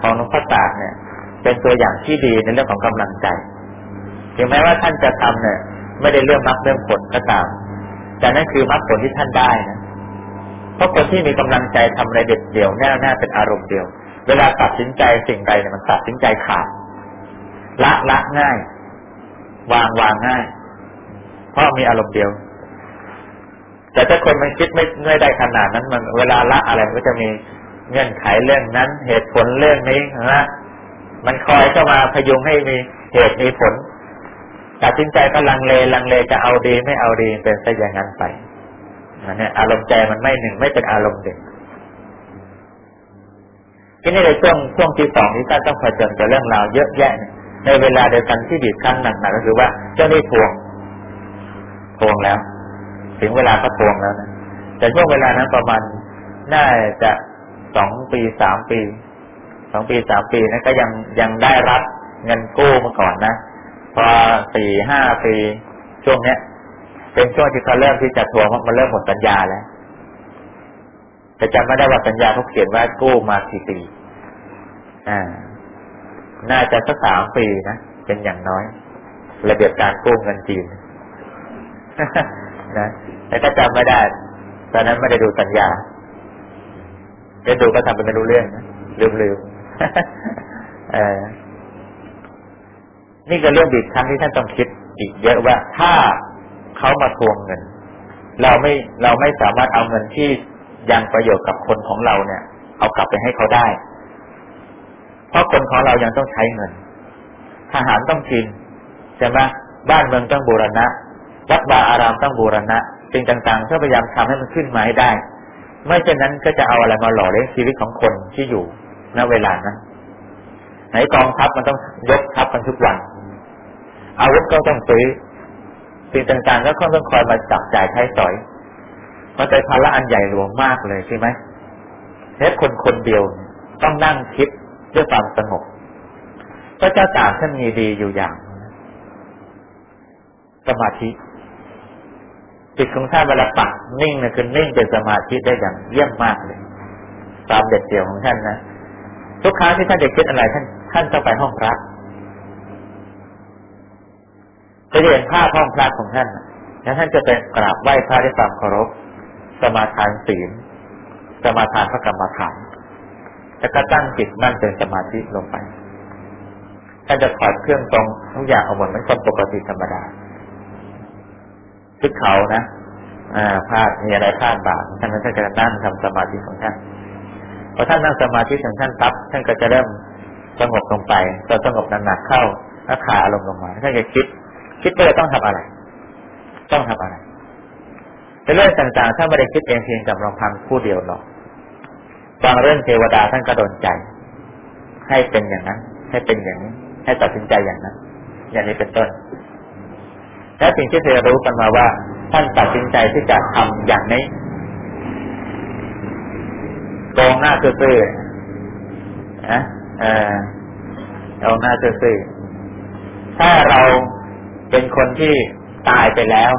ของหลวงพ่อตากเนี่ย เป็นตัวอย่างที่ดีในเรื่องของกำลังใจ ถึงแม้ว่าท่านจะทำเนี่ย ไม่ได้เรื่องมรรคเรื่องผลก็ตาม แต่นั่นคือมรรคผลที่ท่านได้นะเพราะคนที่มีกำลังใจทำอะไรเด็ดเดี่ยวแน่แน่เป็นอารมณ์เดียว เวลาตัดสินใจสิ่งใดเนี่ยมันตัดสินใจขาดละละง่าย วางวางง่าย เพราะมีอารมณ์เดียว แต่ถ้าคนมันคิดไม่ไม่ได้ขนาดนั้น มันเวลาละอะไรมันก็จะมีเงื่อนไขเรื่องนั้น เหตุผลเรื่องนี้นะมันคอยเข้ามาพยุงให้มีเหตุมีผล ตัดสินใจก็ลังเลลังเลจะเอาดีไม่เอาดีเป็นซะอย่างนั้นไปนะเนี่ยอารมณ์ใจมันไม่หนึ่งไม่เป็นอารมณ์เด็กที่นี่ในช่วงช่วงที่สองนี้ท่านต้องเผชิญกับเรื่องราวเยอะแยะในเวลาเดียวกันที่บีบคั้นหนักๆก็คือว่าเจ้านี่ทวงทวงแล้ว ถึงเวลาก็ทวงแล้วนะแต่ช่วงเวลานั้นประมาณน่าจะสองปีสามปีสองปีสามปีนะก็ยังยังได้รับเงินกู้มาก่อนนะ พอสี่ห้าปีช่วงเนี้ย เป็นช่วงที่เขาเริ่มที่จะทวงเพราะมันเริ่มหมดสัญญาแล้ว แต่จำไม่ได้ว่าสัญญาเขาเขียนว่ากู้มากี่ปีอ่า น่าจะสักสามปีนะเป็นอย่างน้อย ระเบียบการกู้เงินจีนนะแต่ก็จำไม่ได้ตอนนั้นไม่ได้ดูสัญญาได้ดูก็ทำเป็นไม่รู้เรื่องนะลืมๆเออ นี่ก็เรื่องบีบคั้นที่ท่านต้องคิดอีกเยอะว่าถ้าเขามาทวงเงิน เราไม่เราไม่สามารถเอาเงินที่ยังประโยชน์กับคนของเราเนี่ย เอากลับไปให้เขาได้ เพราะคนของเรายังต้องใช้เงิน ทหารต้องกินใช่ไหมบ้านเมืองต้องบูรณะ วัดบาอารามต้องบูรณะสิ่งต่างๆเพื่อพยายามทำให้มันขึ้นมาให้ได้ ไม่เช่นนั้นก็จะเอาอะไรมาหล่อเลี้ยงชีวิตของคนที่อยู่ณเวลานั้นไหนกองทัพมันต้องยกทัพกันทุกวัน อาวุธก็ต้องซื้อสิ่งต่างๆก็ต้องคอยมาจับจ่ายใช้สอยมันเป็นภาระอันใหญ่หลวงมากเลยใช่ไหมแค่คนคนเดียวต้องนั่งคิดด้วยความสงบพระเจ้าตากท่านมีดีอยู่อย่าง สมาธิจิตของท่านเวลาปักนิ่งนะคือนิ่งเป็นสมาธิได้อย่างเยี่ยมมากเลยตามเด็ดเดี่ยวของท่านนะทุกครั้งที่ท่านจะคิดอะไรท่านท่านต้องไปห้องพระ จะเห็นภาพห้องพระของท่านแล้วท่านจะเป็นกราบไหว้พระด้วยความเคารพ สมาทานศีล สมาทานพระกรรมฐานแล้วก็ตั้งจิตมั่นเป็นสมาธิลงไป ท่านจะถอดเครื่องตรงทุกอย่างออกหมดเหมือนคนปกติธรรมดาทขึ้นเขานะอ่าพลาดมีอะไรพลาดบาปท่านนั้นท่านจะนั่งทำสมาธิของท่านพอท่านนั่งสมาธิของท่านปั๊บท่านก็จะเริ่มสงบลงไปพอสงบหนักๆเข้าแล้วขาอารมณ์ลงมาท่านจะคิด คิดว่าจะต้องทำอะไร ต้องทำอะไรเป็นเรื่องต่างๆ ถ้าไม่ได้คิดเองเพียงกับลำพังผู้เดียวหรอกบางเรื่องเทวดาท่านก็โดนใจ ให้เป็นอย่างนั้น ให้เป็นอย่างนี้ ให้ตัดสินใจอย่างนั้น อย่างนี้เป็นต้น และสิ่งที่เรารู้กันมาว่า ท่านตัดสินใจที่จะทำอย่างนี้ตรงหน้าซื่อๆนะเออตรงหน้าซื่อๆถ้าเรา เป็นคนที่ตายไปแล้ว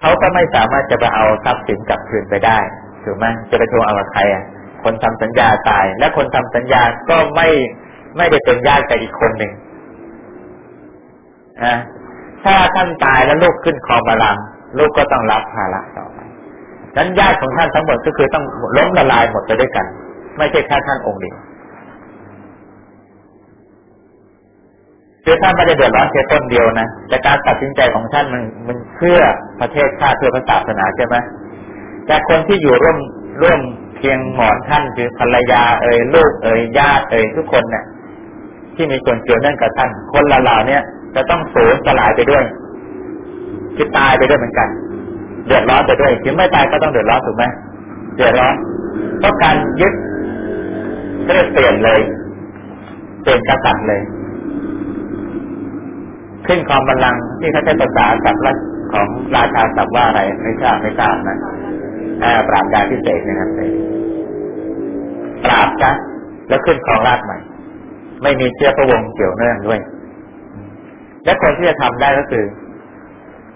เขาก็ไม่สามารถจะไปเอาทรัพย์สินกลับคืนไปได้ถูกไหมจะไปทวงเอากับใครอะ คนทำสัญญาตาย และคนทำสัญญาก็ไม่ไม่ได้เป็นญาติกับอีกคนหนึ่งนะถ้าท่านตายแล้วลูกขึ้นครองบาลังลูกก็ต้องรับภาระต่อไปนั้นญาติของท่านทั้งหมดก็คือต้องล้มละลายหมดไปด้วยกัน ไม่ใช่แค่ท่านองค์เดียว คือท่านไม่ได้เดือดร้อนแค่ต้นเดียวนะแต่การตัดสินใจของท่านมันมันเพื่อประเทศชาติเพื่อพระศาสนาใช่ไหมแต่คนที่อยู่ร่วมร่วมเพียงหมอนท่านคือภรรยาเอ่ยลูกเอ่ยญาติเอ่ยทุกคนเนี่ยที่มีส่วนเกี่ยวเนื่องกับท่าน คนเหล่านี้จะต้องสูญสลายไปด้วยคือตายไปด้วยเหมือนกัน เดือดร้อนไปด้วยถึงไม่ตายก็ต้องเดือดร้อนถูกไหมเดือดร้อนเพราะการยึดก็เปลี่ยนเลย เปลี่ยนกษัตริย์เลย ขึ้นความบัลลังก์ที่เขาใช้ภาษาศัพท์ของราชาศัพท์ว่าอะไรไม่ทราบไม่ทราบนะปราบยาพิเศษนะครับปราบจ้ะแล้วขึ้นครองราชใหม่ ไม่มีเชื้อพระวงศ์เกี่ยวเนื่องด้วย และคนที่จะทำได้ก็คือ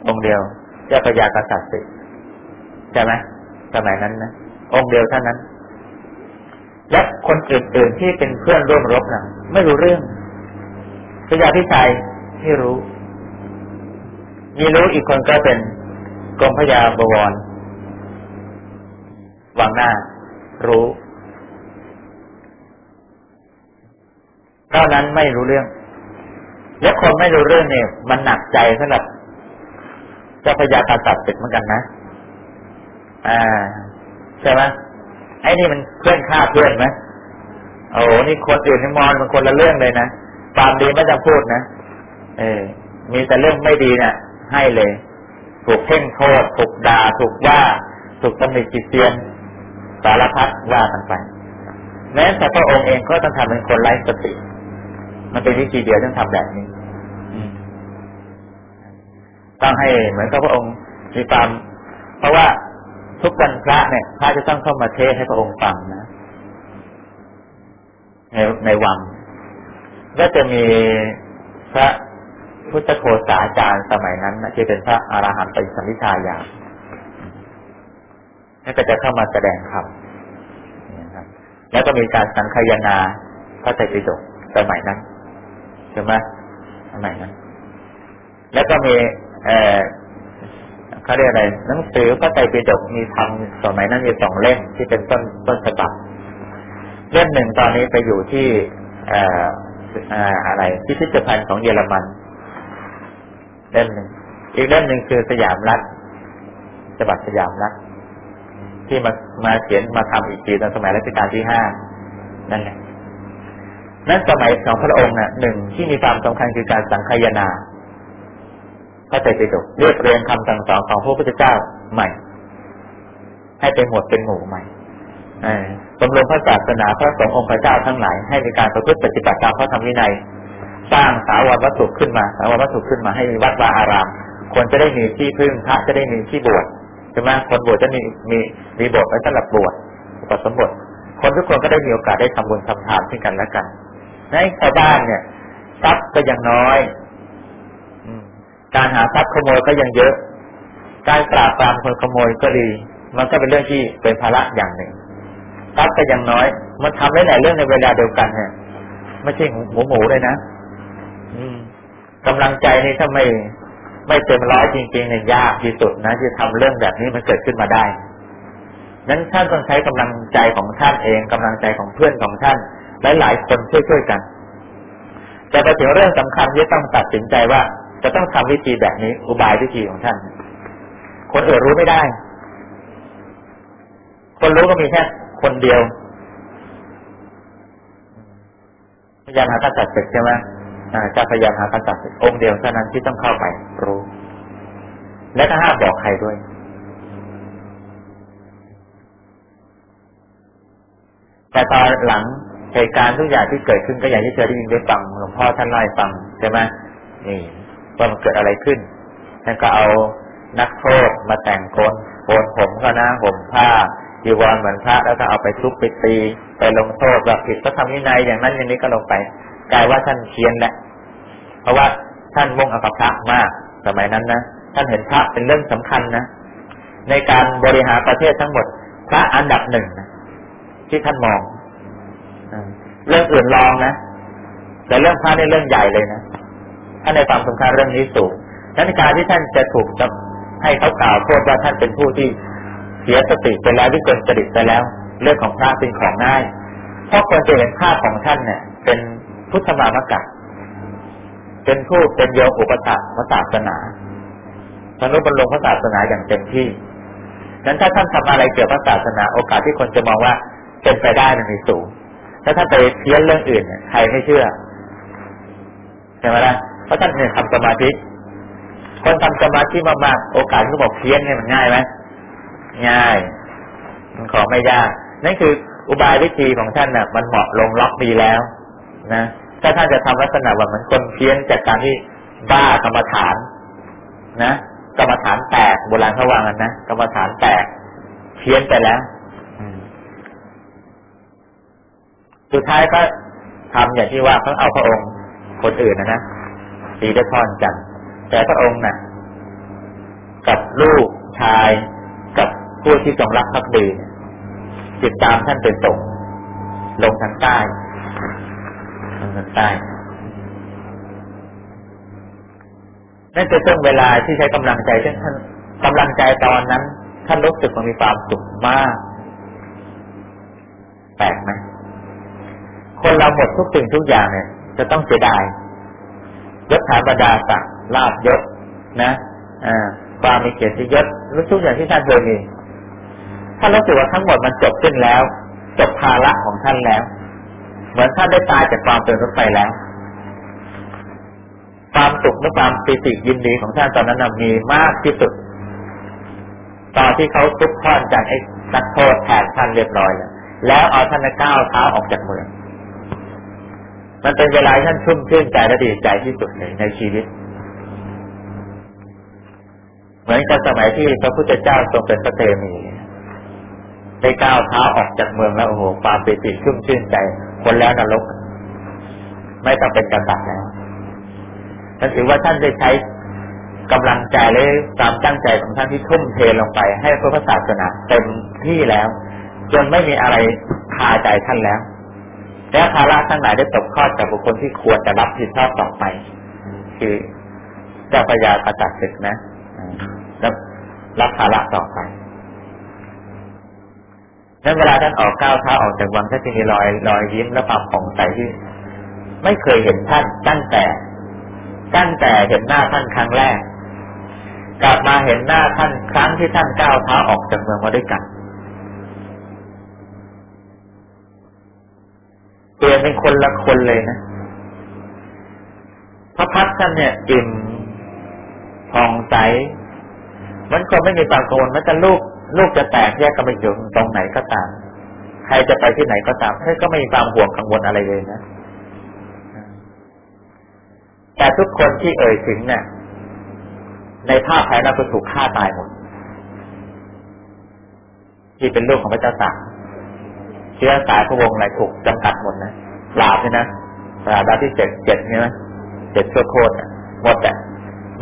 องค์เดียวเจ้าพระยากษัตริย์สิใช่ไหมสมัยนั้นนะองค์เดียวเท่านั้น และคนอื่นๆที่เป็นเพื่อนร่วมรบนะไม่รู้เรื่องพระยาพิชัย ที่รู้ มีรู้อีกคนก็เป็นกรมพยาบวรวังหน้า รู้เท่านั้นไม่รู้เรื่อง และคนไม่รู้เรื่องเนี่ย มันหนักใจสำหรับเจ้าพญาตาสัตว์ติดเหมือนกันนะ อ่า ใช่ไหมไอ้นี่มันเพื่อนฆ่าเพื่อนไหมโอ้โหนี่คนอื่นนี่มองมันคนละเรื่องเลยนะความดีไม่จะพูดนะ เออ มีแต่เรื่องไม่ดีเนะ่ะ ให้เลย ถูกเพ่งโทษถูกด่าถูกว่า ถูกตำหนิจิตเตียนสารพัดว่ากันไปแม้แต่พระองค์เองก็ต้องทำเป็นคนไร้สติ มันเป็นวิธีเดียวต้องทำแบบนี้ต้องให้เหมือนกับพระองค์มีความ เพราะว่าทุกวันพระเนี่ยพระจะต้องเข้ามาเทศให้พระองค์ฟังนะในในวังก็จะมีพระ พุทธโคสาจารย์สมัยนั้นที่เป็นพระอรหันต์ปสัมพิชายานั่นก็จะเข้ามาแสดงธรรมแล้วก็มีการสังคายนาพระไตรปิฎกสมัยนั้นใช่ไหมสมัยนั้น แล้วก็มีเออเขาเรียกอะไรหนังสือพระไตรปิฎกมีทำสมัยนั้นมีสองเล่มที่เป็นต้นต้นฉบับเล่มหนึ่งตอนนี้ไปอยู่ที่เอ่ออะไรพิพิธภัณฑ์ของเยอรมัน เล่มหนึ่งอีกเล่มหนึ่งคือสยามรัฐฉบับสยามรัฐที่มามาเขียนมาทำอีกทีตอนสมัยรัชกาลที่ห้านั่นแหละนั้นสมัยของพระองค์น่ะหนึ่งที่มีความสำคัญคือการสังคายนาพระไตรปิฎกเรียบเรียงคำสั่งสอนของพระพุทธเจ้าใหม่ ให้เป็นหมวดเป็นหมู่ใหม่สมรวมพระศาสนาพระสงฆ์องค์พระเจ้าทั้งหลายให้มีการประพฤติปฏิบัติตามพระธรรมวินัย สร้างสาวรวัตถุขึ้นมาสาวรวัตถุขึ้นมาให้มีวัดวาอารามควรจะได้มีที่พึ่งพระจะได้มีที่บวชใช่ไหมคนบวชจะมีมีมีบทไว้สำหรับบวชอุปสมบท คนทุกคนก็ได้มีโอกาสได้ทำบุญทำทานซึ่งกันและกันในชาวบ้านเนี่ยทรัพย์ก็ยังน้อยการหาทรัพย์ขโมยก็ยังเยอะ การปราบปรามคนขโมยก็ดี มันก็เป็นเรื่องที่เป็นภาระอย่างหนึ่งทรัพย์ก็ยังน้อย มันทำได้หลายเรื่องในเวลาเดียวกันเนี่ยไม่ใช่หมูหมูเลยนะ กำลังใจนี่ถ้าไม่ไม่เต็มร้อยจริงๆเนี่ยยากที่สุดนะที่ทำเรื่องแบบนี้มันเกิดขึ้นมาได้นั้นท่านต้องใช้กำลังใจของท่านเองกำลังใจของเพื่อนของท่าน หลายๆคนช่วยๆกัน แต่ไปถึงเรื่องสำคัญที่ต้องตัดสินใจว่า จะต้องทำวิธีแบบนี้อุบายวิธีของท่าน คนอื่นรู้ไม่ได้ คนรู้ก็มีแค่คนเดียวพยายามหากษัตริย์ใช่ไหม จะพยายามหากษัตริย์องค์เดียวเท่านั้นที่ต้องเข้าไปรู้ และก็ห้ามบอกใครด้วย แต่ตอนหลังเหตุการณ์ทุกอย่างที่เกิดขึ้นก็อย่างที่เธอได้ยินได้ฟังหลวงพ่อท่านไล่ฟังใช่ไหมนี่ว่ามันเกิดอะไรขึ้นท่านก็เอานักโทษมาแต่งโกนโกนผมก็นะผมผ้าจีวรเหมือนพระแล้วก็เอาไปทุบไปตี ไปลงโทษแบบผิดพระธรรมวินัยอย่างนั้นอย่างนี้ก็ลงไปกลายว่าท่านเคียนแหละ เพราะว่าท่านมุ่งเอากับพระมากสมัยนั้นนะท่านเห็นพระเป็นเรื่องสำคัญนะในการบริหารประเทศทั้งหมด พระอันดับหนึ่งนะที่ท่านมองเรื่องอื่นรองนะแต่เรื่องพระนี่เรื่องใหญ่เลยนะท่านในความสำคัญเรื่องนี้สูงนั้นการที่ท่านจะถูกจะให้เขากล่าวโทษว่าท่านเป็นผู้ที่เสียสติไปแล้ววิกลจริตไปแล้ว เรื่องของพระเป็นของง่าย เพราะคนจะเห็นภาพของท่านเนี่ย เป็นพุทธมามกะ เป็นผู้เป็นโยอุปถะพระศาสนาทนุบรรลงพระศาสนาอย่างเต็มที่ นั้นถ้าท่านทำอะไรเกี่ยวกับศาสนา โอกาสที่คนจะมองว่าเป็นไปได้มันมีสูง ถ้าท่านไปเพี้ยนเรื่องอื่นเนี่ยใครไม่เชื่อใช่ไหมล่ะเพราะท่านเนี่ยทำสมาธิคนทำสมาธิมากๆโอกาสที่บอกเพี้ยนเนี่ยมันง่ายไหมง่าย มันขอไม่ยากนั่นคืออุบายวิธีของท่านน่ะ มันเหมาะลงล็อกดีแล้ว นะ ถ้าท่านจะทำลักษณะว่าเหมือนคนเพี้ยนจากการที่บ้ากรรมฐาน นะกรรมฐานแตกโบราณเขาวางกันนะกรรมฐานแตกเพี้ยนไปแล้วสุดท้ายก็ทำอย่างที่ว่าเขาเอาพระองค์คนอื่นนะนะตีได้ทอนจันแต่พระองค์น่ะ กับลูกชายกับผู้ที่จงรักภักดีติดตามท่านไปส่งลงทางใต้ ลงทางใต้นั่นจะช่วงเวลาที่ใช้กำลังใจท่านกำลังใจตอนนั้น ท่านรู้สึกมันมีความสุขมาก แปลกไหมคนเราหมดทุกสิ่งทุกอย่างเนี่ย จะต้องเสียดายยศถาบรรดาศักดิ์ลาบยศนะอ่าความมีเกียรติยศรู้ทุกอย่างที่ท่านเคยมีท่านรู้สึกว่าทั้งหมดมันจบขึ้นแล้ว จบภาระของท่านแล้ว เหมือนท่านได้ตายจากความเป็นรถไฟแล้ว ความสุขและความปิติยินดีของท่านตอนนั้นมีมากที่สุด ตอนที่เขาทุบท่อนจากไอ้นักโทษแทนท่านเรียบร้อยแล้วแล้วเอาท่านก้าวเท้าออกจากเมืองมันเป็นเวลาท่านชุ่มชื่นใจและดีใจที่สุดเลยในชีวิต เหมือนกับสมัยที่พระพุทธเจ้าทรงเป็นพระเตมี ได้ก้าวเท้าออกจากเมืองแล้วโอ้โหความปิติชุ่มชื่นใจคนแล้วนรก ไม่ต้องเป็นกษัตริย์แล้วนั่นถือว่าท่านได้ใช้กำลังใจและความตั้งใจของท่านที่ทุ่มเทลงไป ให้พระพุทธศาสนาเต็มที่แล้ว จนไม่มีอะไรคาใจท่านแล้ว และภาระทั้งหลายได้ตกทอดจากบุคคลที่ควรจะรับผิดชอบต่อไป คือเจ้าพญากระจัดศึกนะรับภาระต่อไป นั้นเวลาท่านออกก้าวเท้าออกจากวังท่านจะมีรอยรอยยิ้มและความผ่องใสที่ ไม่เคยเห็นท่านตั้งแต่ ตั้งแต่เห็นหน้าท่านครั้งแรก กลับมาเห็นหน้าท่านครั้งที่ท่านก้าวเท้าออกจากเมืองมาด้วยกันเปลี่ยนเป็นคนละคนเลยนะพระพักท่านเนี่ยอิ่มผ่องใสมันก็ไม่มีความกังวลแม้แต่ลูก ลูกจะแตกแยกกันไปอยู่ตรงไหนก็ตาม ใครจะไปที่ไหนก็ตามท่านก็ไม่มีความห่วงกังวลอะไรเลยนะแต่ทุกคนที่เอ่ยถึงเนี่ยในภาพภายนั้นก็ถูกฆ่าตายหมดที่เป็นลูกของพระเจ้าตากเชื้อสายพระวงศ์อะไรถูกจำกัดหมดนะลาบเนี่ยนะลาบที่เจ็ดเจ็ดใช่ไหมเจ็ดชั่วโคตรหมดแต่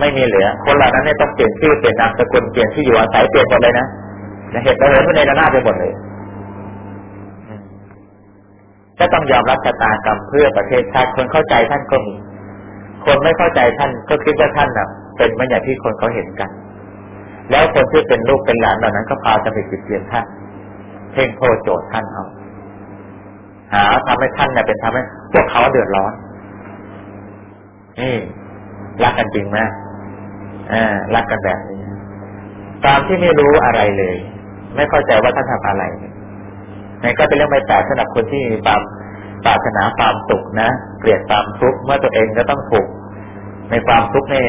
ไม่มีเหลือ คนเหล่านั้นเนี่ยต้องเปลี่ยนชื่อเปลี่ยนนามสกุลเปลี่ยนที่อยู่อาศัยเปลี่ยนหมดเลยนะ เหตุระเหิดในระนาบไปหมดเลยก็ต้องยอมรับชะตากรรมเพื่อประเทศชาติคนเข้าใจท่านก็มี คนไม่เข้าใจท่านก็คิดว่าท่านน่ะ เป็นไม่อย่างที่คนเขาเห็นกัน แล้วคนที่เป็นลูกเป็นหลานเหล่านั้นก็พาจะไปติดเตียนท่าน เพ่งโทษโจทย์ท่านเอาหาทำให้ท่านเนี่ยเป็นทำให้พวกเขาเดือดร้อนนี่รักกันจริงไหมอ่ารักกันแบบนี้ตามที่ไม่รู้อะไรเลย ไม่เข้าใจว่าท่านทำอะไรนี่ก็เป็นเรื่องไม่แปลกสำหรับคนที่มีความปรารถนาความสุขนะเกลียดความทุกข์เมื่อตัวเองก็ต้องถูกในความทุกข์นี่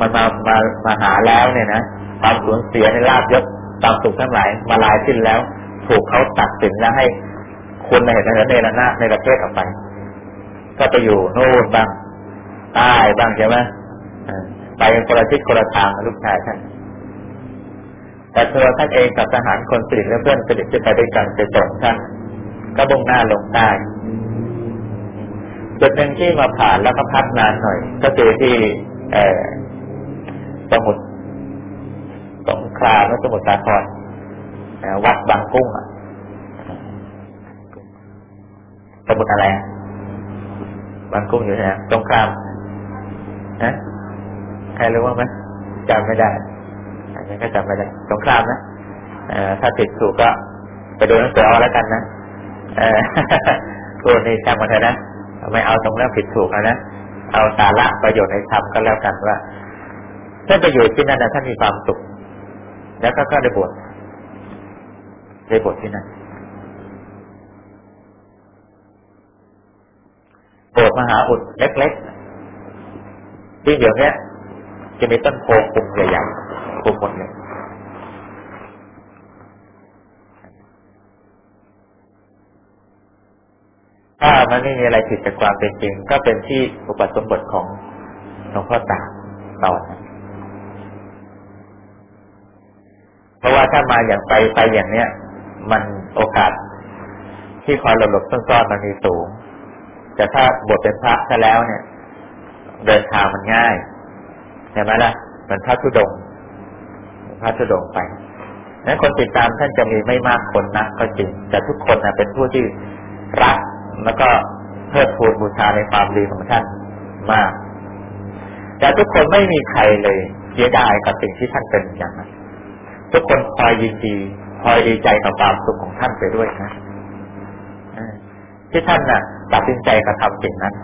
มันมามามาหาแล้วเนี่ยนะความสูญเสียในลาบยศความสุขทั้งหลายมาลายสิ้นแล้ว ถูกเขาตัดสินแล้วให้คุณในเหตุในในระนาในประเทศออกไป ก็ไปอยู่โน่นบ้างใต้บ้างใช่ไหมไปคนละทิศคนละทางลูกชายท่าน แต่ตัวท่านเองกับทหารคนสนิทและเพื่อนสนิทที่ไปด้วยกันไปส่งท่านก็บ่งหน้าลงใต้จุดหนึ่งที่มาผ่านแล้วก็พักนานหน่อย ก็คือที่เออสมุทรสงครามและสมุทรสาครวัดบางกุ้งสมุทรอะไรบางกุ้งอยู่ไหนสงครามนะใครรู้บ้าไหมจำไม่ได้ อันนี้ก็จำไม่ได้สงครามนะถ้าติดถูกก็ไปดูหนังสือเอาแล้วกันนะตัวนี้จำมาเถอะนะไม่เอาตรงเรื่องผิดถูกนะเอาสาระประโยชน์ในธรรมก็แล้วกันว่าท่านไปอยู่ที่นั่นนะท่านมีความสุขแล้วก็ก็ได้บวชได้บวชที่นั่นโบสถ์มหาอุดเล็กๆที่เดี๋ยวนี้จะมีต้นโพคุมใหญ่ๆ คุมหมดเลยถ้ามันไม่มีอะไรผิดจากความเป็นจริง ก็เป็นที่อุปสมบทของหลวงพ่อตาตอนเพราะว่าถ้ามาอย่างไปไปอย่างเนี้ย มันโอกาส ที่คอยหลบหลบซ่อนๆมันมีสูง แต่ถ้าบทเป็นพระซะแล้วเนี่ย เดินทางมันง่ายใช่ไหมล่ะเหมือนพระธุดง พระธุดงไปนั้นคนติดตามท่านจะมีไม่มากคนนะก็จริง แต่ทุกคนนะเป็นผู้ที่รักแล้วก็เพิ่มพูนบูชาในความดีของท่านมาก แต่ทุกคนไม่มีใครเลยเสียดายกับสิ่งที่ท่านเป็นอย่างนั้นทุกคนคอยยินดีคอยดีใจกับความสุขของท่านไปด้วยนะที่ท่านน่ะ ตัดสินใจกระทำสิ่งนั้น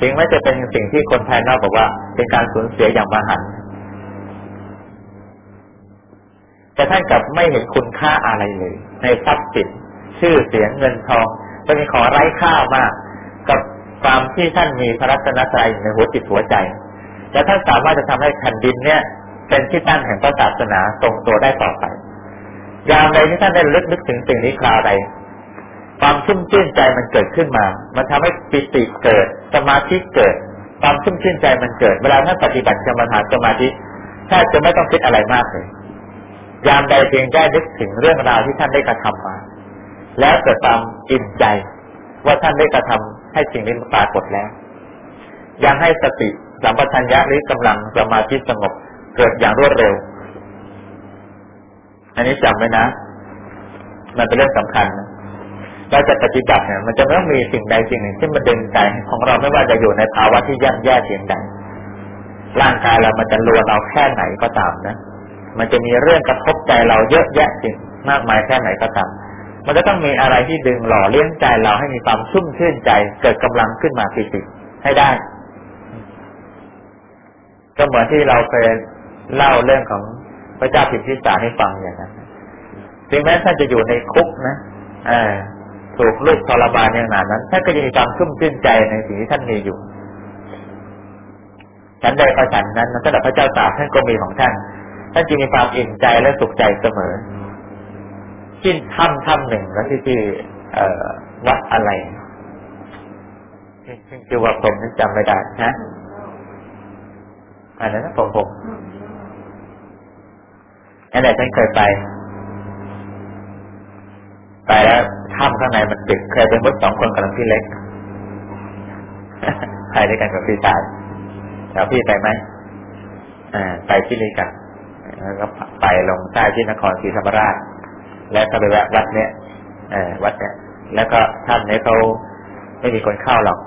ถึงแม้จะเป็นสิ่งที่คนภายนอกบอกว่า เป็นการสูญเสียอย่างมหันต์ แต่ท่านกลับไม่เห็นคุณค่าอะไรเลย ในทรัพย์สินชื่อเสียงเงินทองเป็นขอไร้ค่ามาก กับความที่ท่านมีพระรัตนตรัยในหัวจิตหัวใจ และท่านสามารถจะทำให้แผ่นดินเนี่ย เป็นที่ตั้งแห่งพระศาสนาทรงตัวได้ต่อไป ยามใดที่ท่านได้ลึกนึกถึงสิ่งนี้คราวใดความชุ่มชื่นใจมันเกิดขึ้นมา มันทำให้ปิติเกิด สมาธิเกิด ความชุ่มชื่นใจมันเกิด เวลาท่านปฏิบัติกรรมฐานสมาธิแทบจะไม่ต้องคิดอะไรมากเลย ยามใดเพียงได้นึกถึงเรื่องราวที่ท่านได้กระทำมา แล้วเกิดความอิ่มใจว่าท่านได้กระทำให้สิ่งนี้ปรากฏแล้ว ยังให้สติสัมปชัญญะหรือกำลังสมาธิสงบเกิดอย่างรวดเร็ว อันนี้จำไว้นะ มันเป็นเรื่องสำคัญนะเราจะปฏิบัติเนี่ยมันจะต้องมีสิ่งใดสิ่งหนึ่งที่มันดึงใจของเราไม่ว่าจะอยู่ในภาวะที่ย่ำแย่เพียงใดร่างกายเรามันจะรวนเอาแค่ไหนก็ตามนะ มันจะมีเรื่องกระทบใจเราเยอะแยะสิ่งมากมายแค่ไหนก็ตามมันก็ต้องมีอะไรที่ดึงหล่อเลี้ยงใจเราให้มีความชุ่มชื่นใจ เกิดกำลังขึ้นมาปิติให้ได้ ก็เหมือนที่เราเคยเล่าเรื่องของพระเจ้าพิมพิสารให้ฟังอย่างนั้นถึงแม้ท่านจะอยู่ในคุกนะอถูกลูกทรมานอย่างนั้นนั้นท่านก็ยังมีความชุ่มชื่นใจในสิ่งที่ท่านมีอยู่ฉันได้ประชันนั้นสำหรับพระเจ้าตากท่านก็มีของท่าน ท่านจึงมีความอิ่มใจและสุขใจเสมอที่ถ้ำถ้ำหนึ่งแล้วที่ที่วัดอะไรซึ่งคือว่าผมนี่จำไม่ได้นะอันนั้นผมผมอันไหนฉันเคยไป ไปแล้วถ้ำข้างในมันปิดเคยเป็นมุดสองคนกับพี่เล็กไปด้วยกันกับพี่ชายแล้วพี่ไปไหมอ่าไปที่นี่กัน แล้วก็ไปลงใต้ที่นครศรีธรรมราช แล้วก็ไปแวะวัดเนี้ยเออวัดเนี้ยแล้วก็ท่านเนี้ยเขาไม่มีคนเข้าหรอก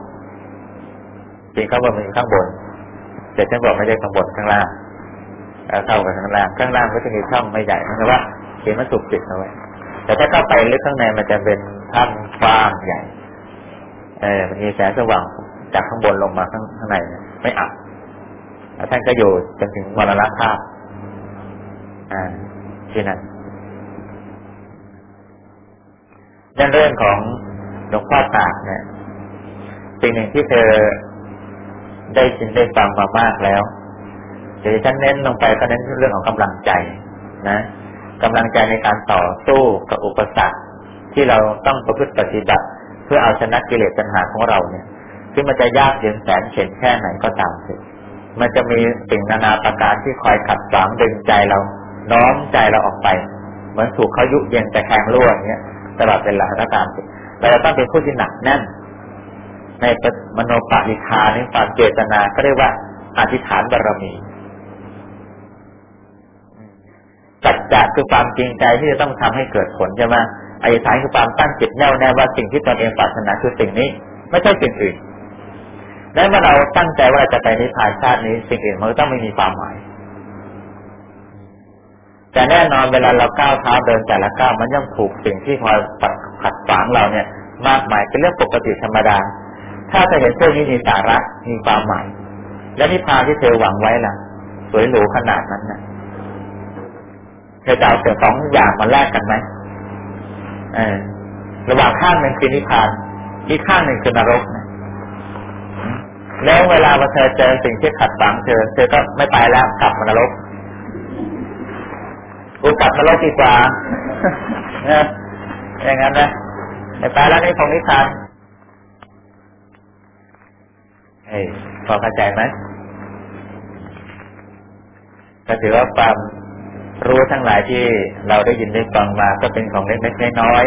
จริงเขาบอกมันข้างบนแต่ฉันบอกไม่ได้ข้างบนข้างล่างเข้าไปข้างล่างข้างล่างก็จะมีช่องไม่ใหญ่นะว่าเขียนมันสุกปิดเอาไว้แต่ถ้าเข้าไปลึกข้างในมันจะเป็นถ้ำกว้างใหญ่ เออมันมีแสงสว่างจากข้างบนลงมาข้างข้างในไม่อับแล้วท่านก็อยู่จนถึงมรณภาพ อ่าที่นั่นนั่นเรื่องของหลวงพ่อตากเนี่ยสิ่งหนึ่งที่เธอได้ยินได้ฟังมามากแล้วเดี๋ยวฉันเน้นลงไปก็เน้นเรื่องของกำลังใจ นะกำลังใจในการต่อสู้กับอุปสรรคที่เราต้องประพฤติปฏิบัติ เพื่อเอาชนะกิเลสปัญหาของเราเนี่ยที่มันจะยากเย็นแสนเข็นแค่ไหนก็ตามสิมันจะมีสิ่งนานาประการที่คอยขัดขวางดึงใจเรา น้อมใจเราออกไป เหมือนถูกเขายุเย็นแต่แข็งรั่วอย่างเงี้ยตลอดเวลาก็ตามเราจะต้องเป็นผู้ที่หนักแน่น ในมโนปณิธานในความเจตนาก็เรียกว่าอธิษฐานบารรมีสัจจะคือความจริงใจที่จะต้องทำให้เกิดผลใช่ไหมอธิษฐานคือความตั้งจิตแน่วแน่ว่าสิ่งที่ตนเองปรารถนาคือสิ่งนี้ ไม่ใช่สิ่งอื่นและเมื่อเราตั้งใจว่าจะไปนิพพานชาตินี้ สิ่งอื่นมันต้องไม่มีความหมาย แต่แน่นอนเวลาเราก้าวเท้าเดินแต่ละก้าวมันย่อมถูกสิ่งที่คอยปัดขัดขวางเราเนี่ย มากมายเป็นเรื่องปกติธรรมดา ถ้าจะเห็นเรื่องนี้มีสาระมีความหมายและนิพพานที่เธอหวังไว้ล่ะ สวยหรูขนาดนั้นนะ่ะเธอจะเอาแต่สองอย่างมาแลกกันไหมเออระหว่างข้างหนึ่งคือนิพพานอีกข้างหนึ่งคือนรกนะแล้วเวลามาเธอเจอสิ่งที่ขัดฝังเธอเธอก็ไม่ไปแล้วกลับมานรก กูกลับนรกดีกว่านี่ยอย่างนั้นนะไม่ไปแล้วนี่ของนิพพานเฮ้ยพอเข้าใจไหมก็ถือว่าความรู้ทั้งหลายที่เราได้ยินได้ฟังมาก็เป็นของเล็กๆน้อย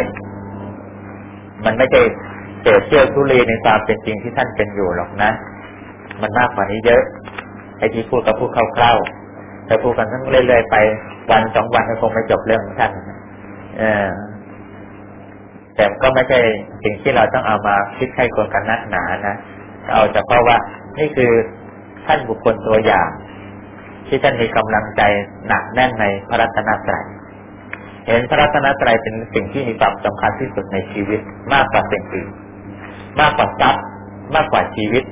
ๆมันไม่ใช่เสียเชื่อทุลีในความเป็นจริงที่ท่านเป็นอยู่หรอกนะ มันมากกว่านี้เยอะไอ้ที่พูดกับพูดคร่าวๆ แต่พูดกันทั้งเรื่อยๆไป วันสองวันก็คงไม่จบเรื่องท่านเออแต่ก็ไม่ใช่สิ่งที่เราต้องเอามาคิดให้คนกันนักหนานะเอาเฉพาะว่านี่คือท่านบุคคลตัวอย่าง ที่ท่านมีกำลังใจหนักแน่นในพระรัตนตรัยเห็นพระรัตนตรัยเป็นสิ่งที่มีความสำคัญที่สุดในชีวิต มากกว่าสิ่งอื่นมากกว่าทรัพย์มากกว่าชีวิต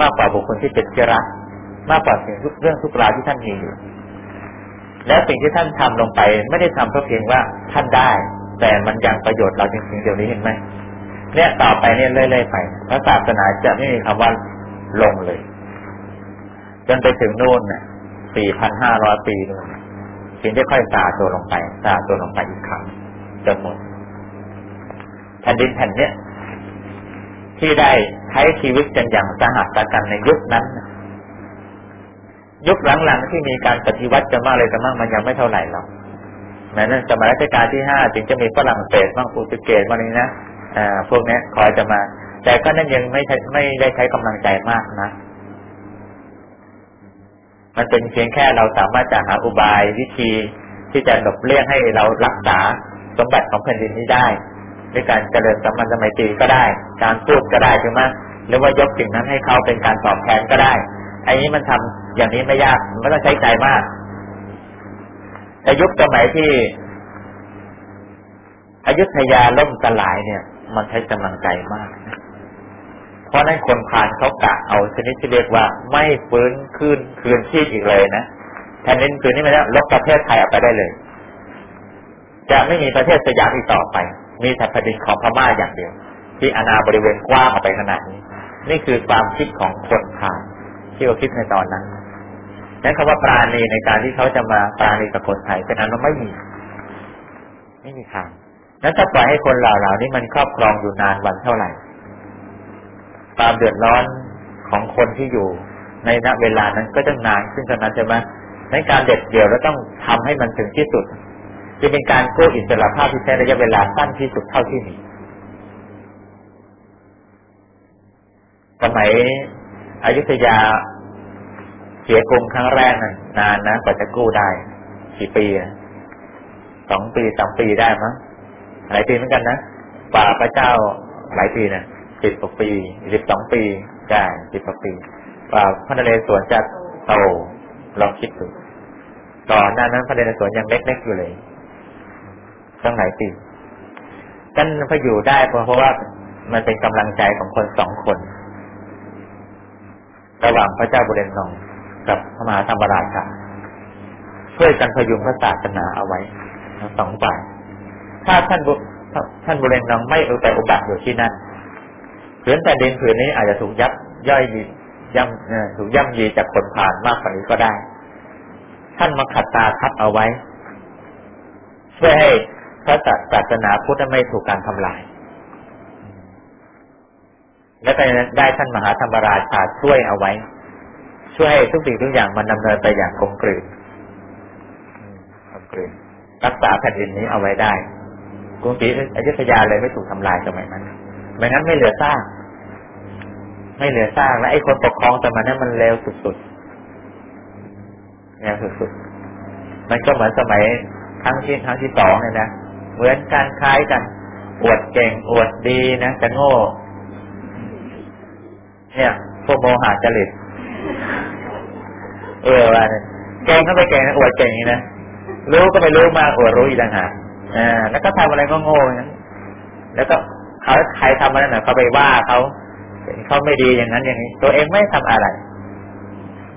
มากกว่าบุคคลที่เป็นเจรัก มากกว่าสิ่งทุกเรื่องทุกราวที่ท่านมีอยู่ และสิ่งที่ท่านทำลงไป ไม่ได้ทำเพราะเพียงว่าท่านได้ แต่มันยังประโยชน์เราจริงๆเดี๋ยวนี้เห็นไหมเนี่ยต่อไปเนี่ยเรื่อยๆไปพระศาสนาจะไม่มีคำว่าลงเลย จนไปถึงนู่นน่ะสี่พันห้าร้อยปีนู่นถึงจะค่อยซาตัวลงไปซาตัวลงไปอีกครั้งจนหมดแผ่นดินแผ่นเนี้ยที่ได้ใช้ชีวิตกันอย่างสหัสกันในยุคนั้น ยุคหลังๆที่มีการปฏิวัติกันมากเลยกันมากมันยังไม่เท่าไหร่หรอกแม้นั้นสมัยรัชกาลที่ห้าจึงจะมีฝรั่งเศสบ้างโปรตุเกสบ้างนี้นะอ่าพวกนี้คอยจะมา แต่ก็นั่นยังไม่ไม่ได้ใช้กำลังใจมากนะมันเป็นเพียงแค่เราสามารถจะหาอุบายวิธีที่จะหลบเลี่ยงให้เรารักษาสมบัติของแผ่นดินนี้ได้ด้วยการเจริญสัมมันสมัยตีก็ได้ การพูดก็ได้ใช่ไหมหรือว่ายกสิ่งนั้นให้เขาเป็นการตอบแทนก็ได้ ไอ้นี้มันทำอย่างนี้ไม่ยากไม่ต้องใช้ใจมากแต่ยุคสมัยที่อยุธยาล่มสลายเนี่ย มันใช้กำลังใจมากเพราะนั้นคนพานเขากะเอาชนิดที่เรียกว่า ไม่ฟื้นคืนคืนชีพอีกเลยนะแทนนี้คืนนี้ไม่ได้ลบประเทศไทยออกไปได้เลย จะไม่มีประเทศสยามอีกต่อไป มีแต่แผ่นดินของพม่าอย่างเดียว ที่อาณาบริเวณกว้างออกไปขนาดนี้ นี่คือความคิดของคนพาน ที่เขาคิดในตอนนั้นนั้นคำว่าปราณีในการที่เขาจะมาปราณีกับคนไทยเป็นนั้นมันไม่มี ไม่มีทางนั้นถ้าปล่อยให้คนเหล่าเหล่านี้มันครอบครองอยู่นานวันเท่าไหร่ความเดือดร้อนของคนที่อยู่ ในณเวลานั้นก็จะนานขึ้นขนาดใช่ไหมในการเด็ดเดี่ยวแล้วต้องทำให้มันถึงที่สุดจะเป็นการกู้อิสระภาพที่ใช้ระยะเวลาสั้นที่สุดเท่าที่มีสมัย อยุธยาเสียกรุงครั้งแรกนั้นนานนะกว่าจะกู้ได้กี่ปีสองปีสามปีได้มั้งหลายปีเหมือนกันนะป่าพระเจ้าหลายปีนะสิบกว่าปีสิบสองปีได้สิบกว่าปีกว่าพระนเรศวรจะโตลองคิดดูก่อนหน้านั้นพระนเรศวรยังเล็กๆอยู่เลยตั้งหลายปีกันพออยู่ได้เพราะว่ามันเป็นกำลังใจของคนสองคน ระหว่างพระเจ้าบุเรนนองกับพระมหาธรรมราชาช่วยกันพยุงพระศาสนาเอาไว้ทั้งสองฝ่ายถ้าท่านบุท่านบุเรงนองไม่เอุปอุบัติอยู่ที่นั่นเผืนแต่เดินผืนนี้อาจจะถูกยับย่อยย่ำถูกย่ำยีจากคนผ่านมากกว่านี้ก็ได้ ท่านมาขัดตาทับเอาไว้ช่วยให้พระศาสนาพุทธไม่ถูกการทำลาย และก็ได้ท่านมหาธรรมราชาช่วยเอาไว้ ช่วยให้ทุกสิ่งทุกอย่างมันดำเนินไปอย่างกลมกลืนกลมกลืนรักษาแผ่นดินนี้เอาไว้ได้กรุงศรีอยุธยาเลยไม่ถูกทำลายสมัยนั้นไม่งั้นไม่เหลือซากไม่เหลือซากและไอ้คนปกครองสมัยนั้นมันเลวสุดๆเลวสุดๆมันก็เหมือนสมัยครั้งที่ครั้งที่สองเลยนะเหมือนการคล้ายกันอวดเก่งอวดดีนะแต่โง่ เนี่ย พวกโมหะจริตเออว่าเนี่ยเก่งก็ไปเก่งนะอวดเก่งนี่นะรู้ก็ไม่รู้มากอวดรู้อีกต่างหากอ่าแล้วก็ทำอะไรก็โง่อย่างนั้นแล้วก็เขาใครทำอะไรหน่อยเขาไปว่าเขาเขาไม่ดีอย่างนั้นอย่างนี้ ตัวเองไม่ทำอะไร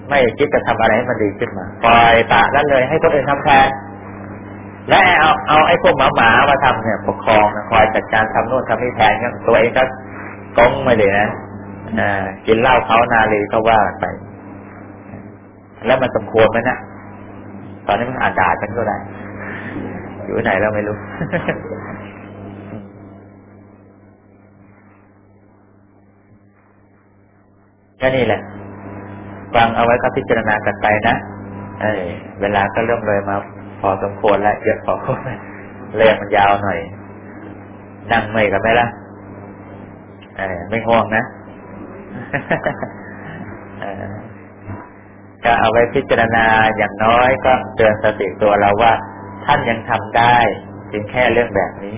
ไม่คิดจะทำอะไรให้มันดีขึ้นมาปล่อยตะแล้วเลย ให้คนอื่นทำแทนและเอาเอาไอ้พวกหมาหมามาทำเนี่ย ปกครองคอยจัดการทำโน่นทำนี่แทนกันตัวเองก็ก้งไม่เลยนะ กินเหล้าเขานาลีเขาว่าไป แล้วมันสมควรไหมนะตอนนี้มันอาจด่าฉันก็ได้ อยู่ไหนเราไม่รู้แค่นี้แหละ ฟังเอาไว้ก็พิจารณากันไปนะ เอเวลาก็เริ่มเลยมา พอสมควรแล้วเยอะพอเรื่องมันยาวหน่อย นั่งไม่กันไหมล่ะ เอไม่ห่วงนะ ก็เอาไว้พิจารณาอย่างน้อยก็เตือนสติตัวเราว่า ท่านยังทำได้เพียงแค่เรื่องแบบนี้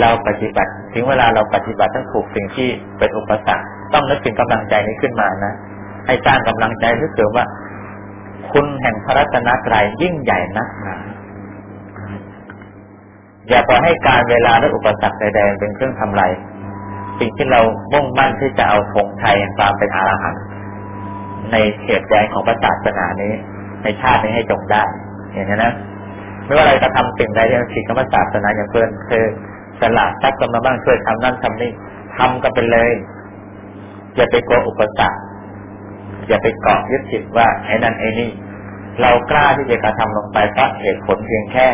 เราปฏิบัติถึงเวลาเราปฏิบัติต้องถูกสิ่งที่เป็นอุปสรรคต้องนึกถึงกำลังใจนี้ขึ้นมานะให้สร้างกำลังใจรู้สึกว่า คุณแห่งพระรัตนตรัยยิ่งใหญ่นักหนาอย่าปล่อยให้การเวลาและอุปสรรคใดๆเป็นเครื่องทำลาย สิ่งที่เรามุ่งมั่นที่จะเอาธงไทยแห่งความเป็นอรหันต์ในเขตแดนของพระศาสนานี้ ในชาตินี้ให้จงได้ อย่างนี้นะไม่ว่าอะไรจะทำสิ่งใดที่มันผิดกับพระศาสนาอย่างเพื่อนคือสละทักกันมาบ้างช่วยทำนั่นทำนี่ทำกันไปเลย อย่าไปกลัวอุปสรรคอย่าไปเกาะยึดติดว่าไอ้นั่นไอ้นี่ เรากล้าที่จะกระทำลงไปเพราะเหตุผลเพียงแค่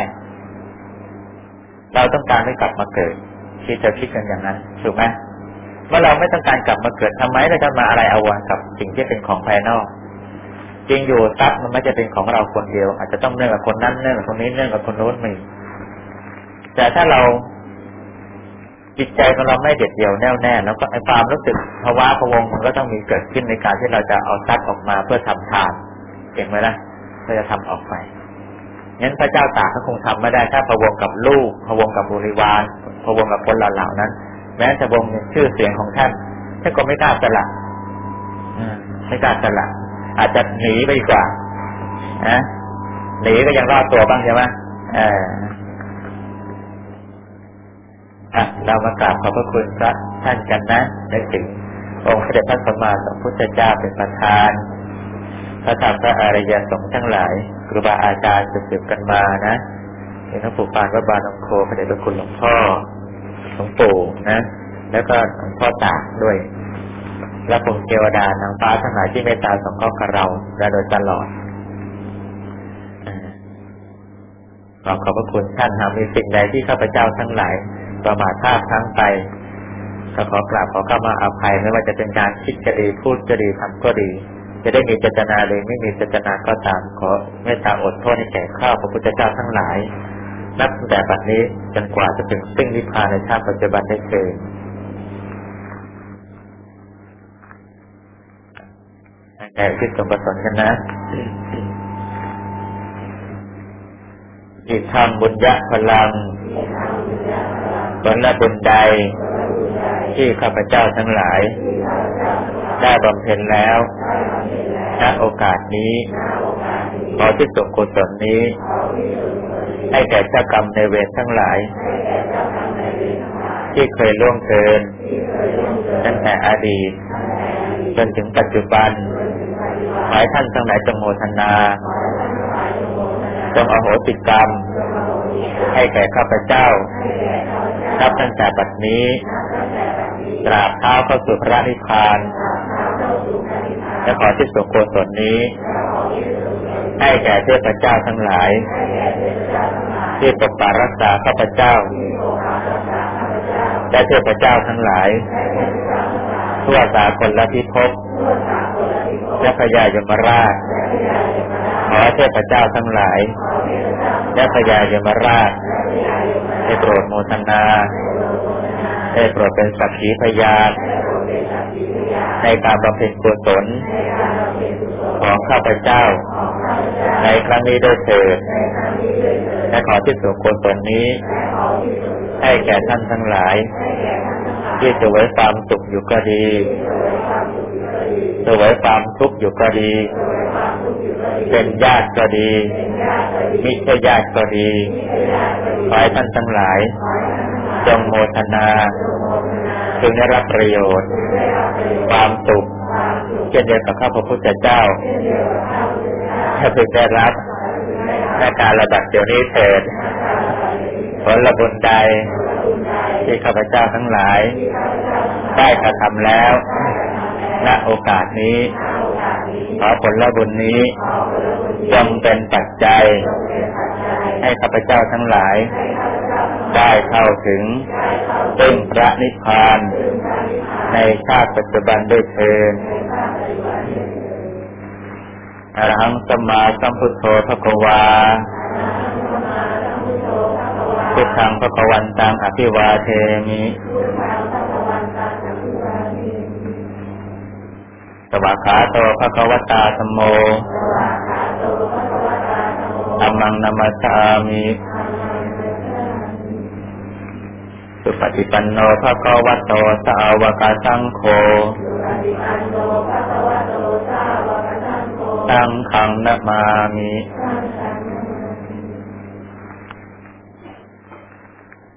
เราต้องการไม่กลับมาเกิดคิดจะคิดกันอย่างนั้นถูกไหม มื่อเราไม่ต้องการกลับมาเกิดทำไมเราจะมาอะไรเอาวันกับสิ่งที่เป็นของภายนอกจริงอยู่ทรัพย์มันไม่จะเป็นของเราคนเดียว อาจจะต้องเนื่องกับคนนั้นเนื่องกับคนนี้เนื่องกับคนโน้นมีแต่ถ้าเราจิตใจของเราไม่เด็ดเดี่ยวแน่วแน่แล้วก็ไอ้ความรู้สึกภาวะพวงมันก็ต้องมีเกิดขึ้นในการที่เราจะเอาทรัพย์ออกมาเพื่อทำทานเก่งไหมล่ะเพื่อจะทำออกไปงั้นพระเจ้าตากก็คงทำไม่ได้ถ้าพวงกับลูกพวงกับบริวารพวงกับคนเหล่านั้น แม้จะวงชื่อเสียงของท่านท่านก็ไม่กล้าสละไม่กล้าสละอาจจะหนีไปดีกว่านะหนีก็ยังรอดตัวบ้างใช่ไหมเอออะเรามากราบขอบพระคุณพระท่านกันนะในถึง องค์พระเดชพระสัมมาสัมพุทธเจ้าเป็นประธานพระธรรมพระอริยสงฆ์ทั้งหลายครูบาอาจารย์สืบกันมานะเป็นพระปู่ปานพระบาลองโคพระเดชพระคุณหลวงพ่อ วงปู่นะแล้วก็หลวงพ่อตาด้วย และผมเทวดานางฟ้าทั้งหลายที่เมตตาสงเคราะห์กับเราและโดยตลอดขอขอบพระคุณท่านหากมีสิ่งใดที่ข้าพเจ้าทั้งหลาย ประมาทพลาดทั้งไปก็ขอกราบขอเข้ามาอภัยไม่ว่าจะเป็นการคิดก็ดีพูดก็ดีทำก็ดี จะได้มีเจตนาหรือไม่มีเจตนาก็ตามขอเมตตาอดโทษให้แก่ข้าพระพุทธเจ้าทั้งหลาย นับแต่บัดนี้จนกว่าจะถึงซึ่งนิพพานในชาติปัจจุบันได้เกิดแต่คิดสมประสนกันนะอิทำบุญยะพลังผลละบุญใด ที่ข้าพเจ้าทั้งหลาย ได้บำเพ็ญแล้วณโอกาสนี้ ขอที่ส่งกุศลนี้ ให้แก่เจ้ากรรมในเวรทั้งหลาย ที่เคยล่วงเกิน ตั้งแต่อดีต จนถึงปัจจุบันขอให้ท่านทั้งหลายจงโมทนาจงอโหสิกรรม ให้แก่ข้าพเจ้านับตั้งแต่บัดนี้ตราบเท้าเข้าสู่พระนิพพานและขอที่สุขโกศลนี้ ให้แก่เทพเจ้าทั้งหลาย ที่ปกปักรักษาข้าพเจ้าและเทพเจ้าทั้งหลาย ทั่วสากลและพิภพและพญายมราช ขอเทพเจ้าทั้งหลาย และพญายมราชได้โปรดโมทนาได้โปรดเป็นสักขีพยานในการบำเพ็ญกุศลของข้าพเจ้า ในครั้งนี้ด้วยเถิดและขอที่สุกุศลนี้ ให้แก่ท่านทั้งหลาย ที่จะไว้ความสุขอยู่ก็ดีจะไว้ความทุกข์อยู่ก็ดี เป็นญาติก็ดี มิใช่ญาติก็ดีขอให้ท่านทั้งหลาย จงโมทนาจึงได้รับประโยชน์ ความสุขเช่นเดียวกับข้าพระพุทธเจ้า ถ้าพึงได้รับในการระดับเดี๋ยวนี้เถิดผลบุญใดที่ข้าพเจ้าทั้งหลาย ได้กระทำแล้ว ณ โอกาสนี้ ขอผลบุญนี้จงเป็นปัจจัย ให้ข้าพเจ้าทั้งหลาย ได้เข้าถึงซึ่งพระนิพพาน ในชาติปัจจุบันด้วยเทิน อรหังสัมมาสัมพุทโธพระกวาพุทธังพระวันตังอภิวาเทมิสวากขาโตพระกวตาสมโมธรรมังนามาสามิสุปฏิปันโนภะคะวะโตสาวกสังโฆสุปฏิปันโนภะคะวะโต ตังขังนามามิ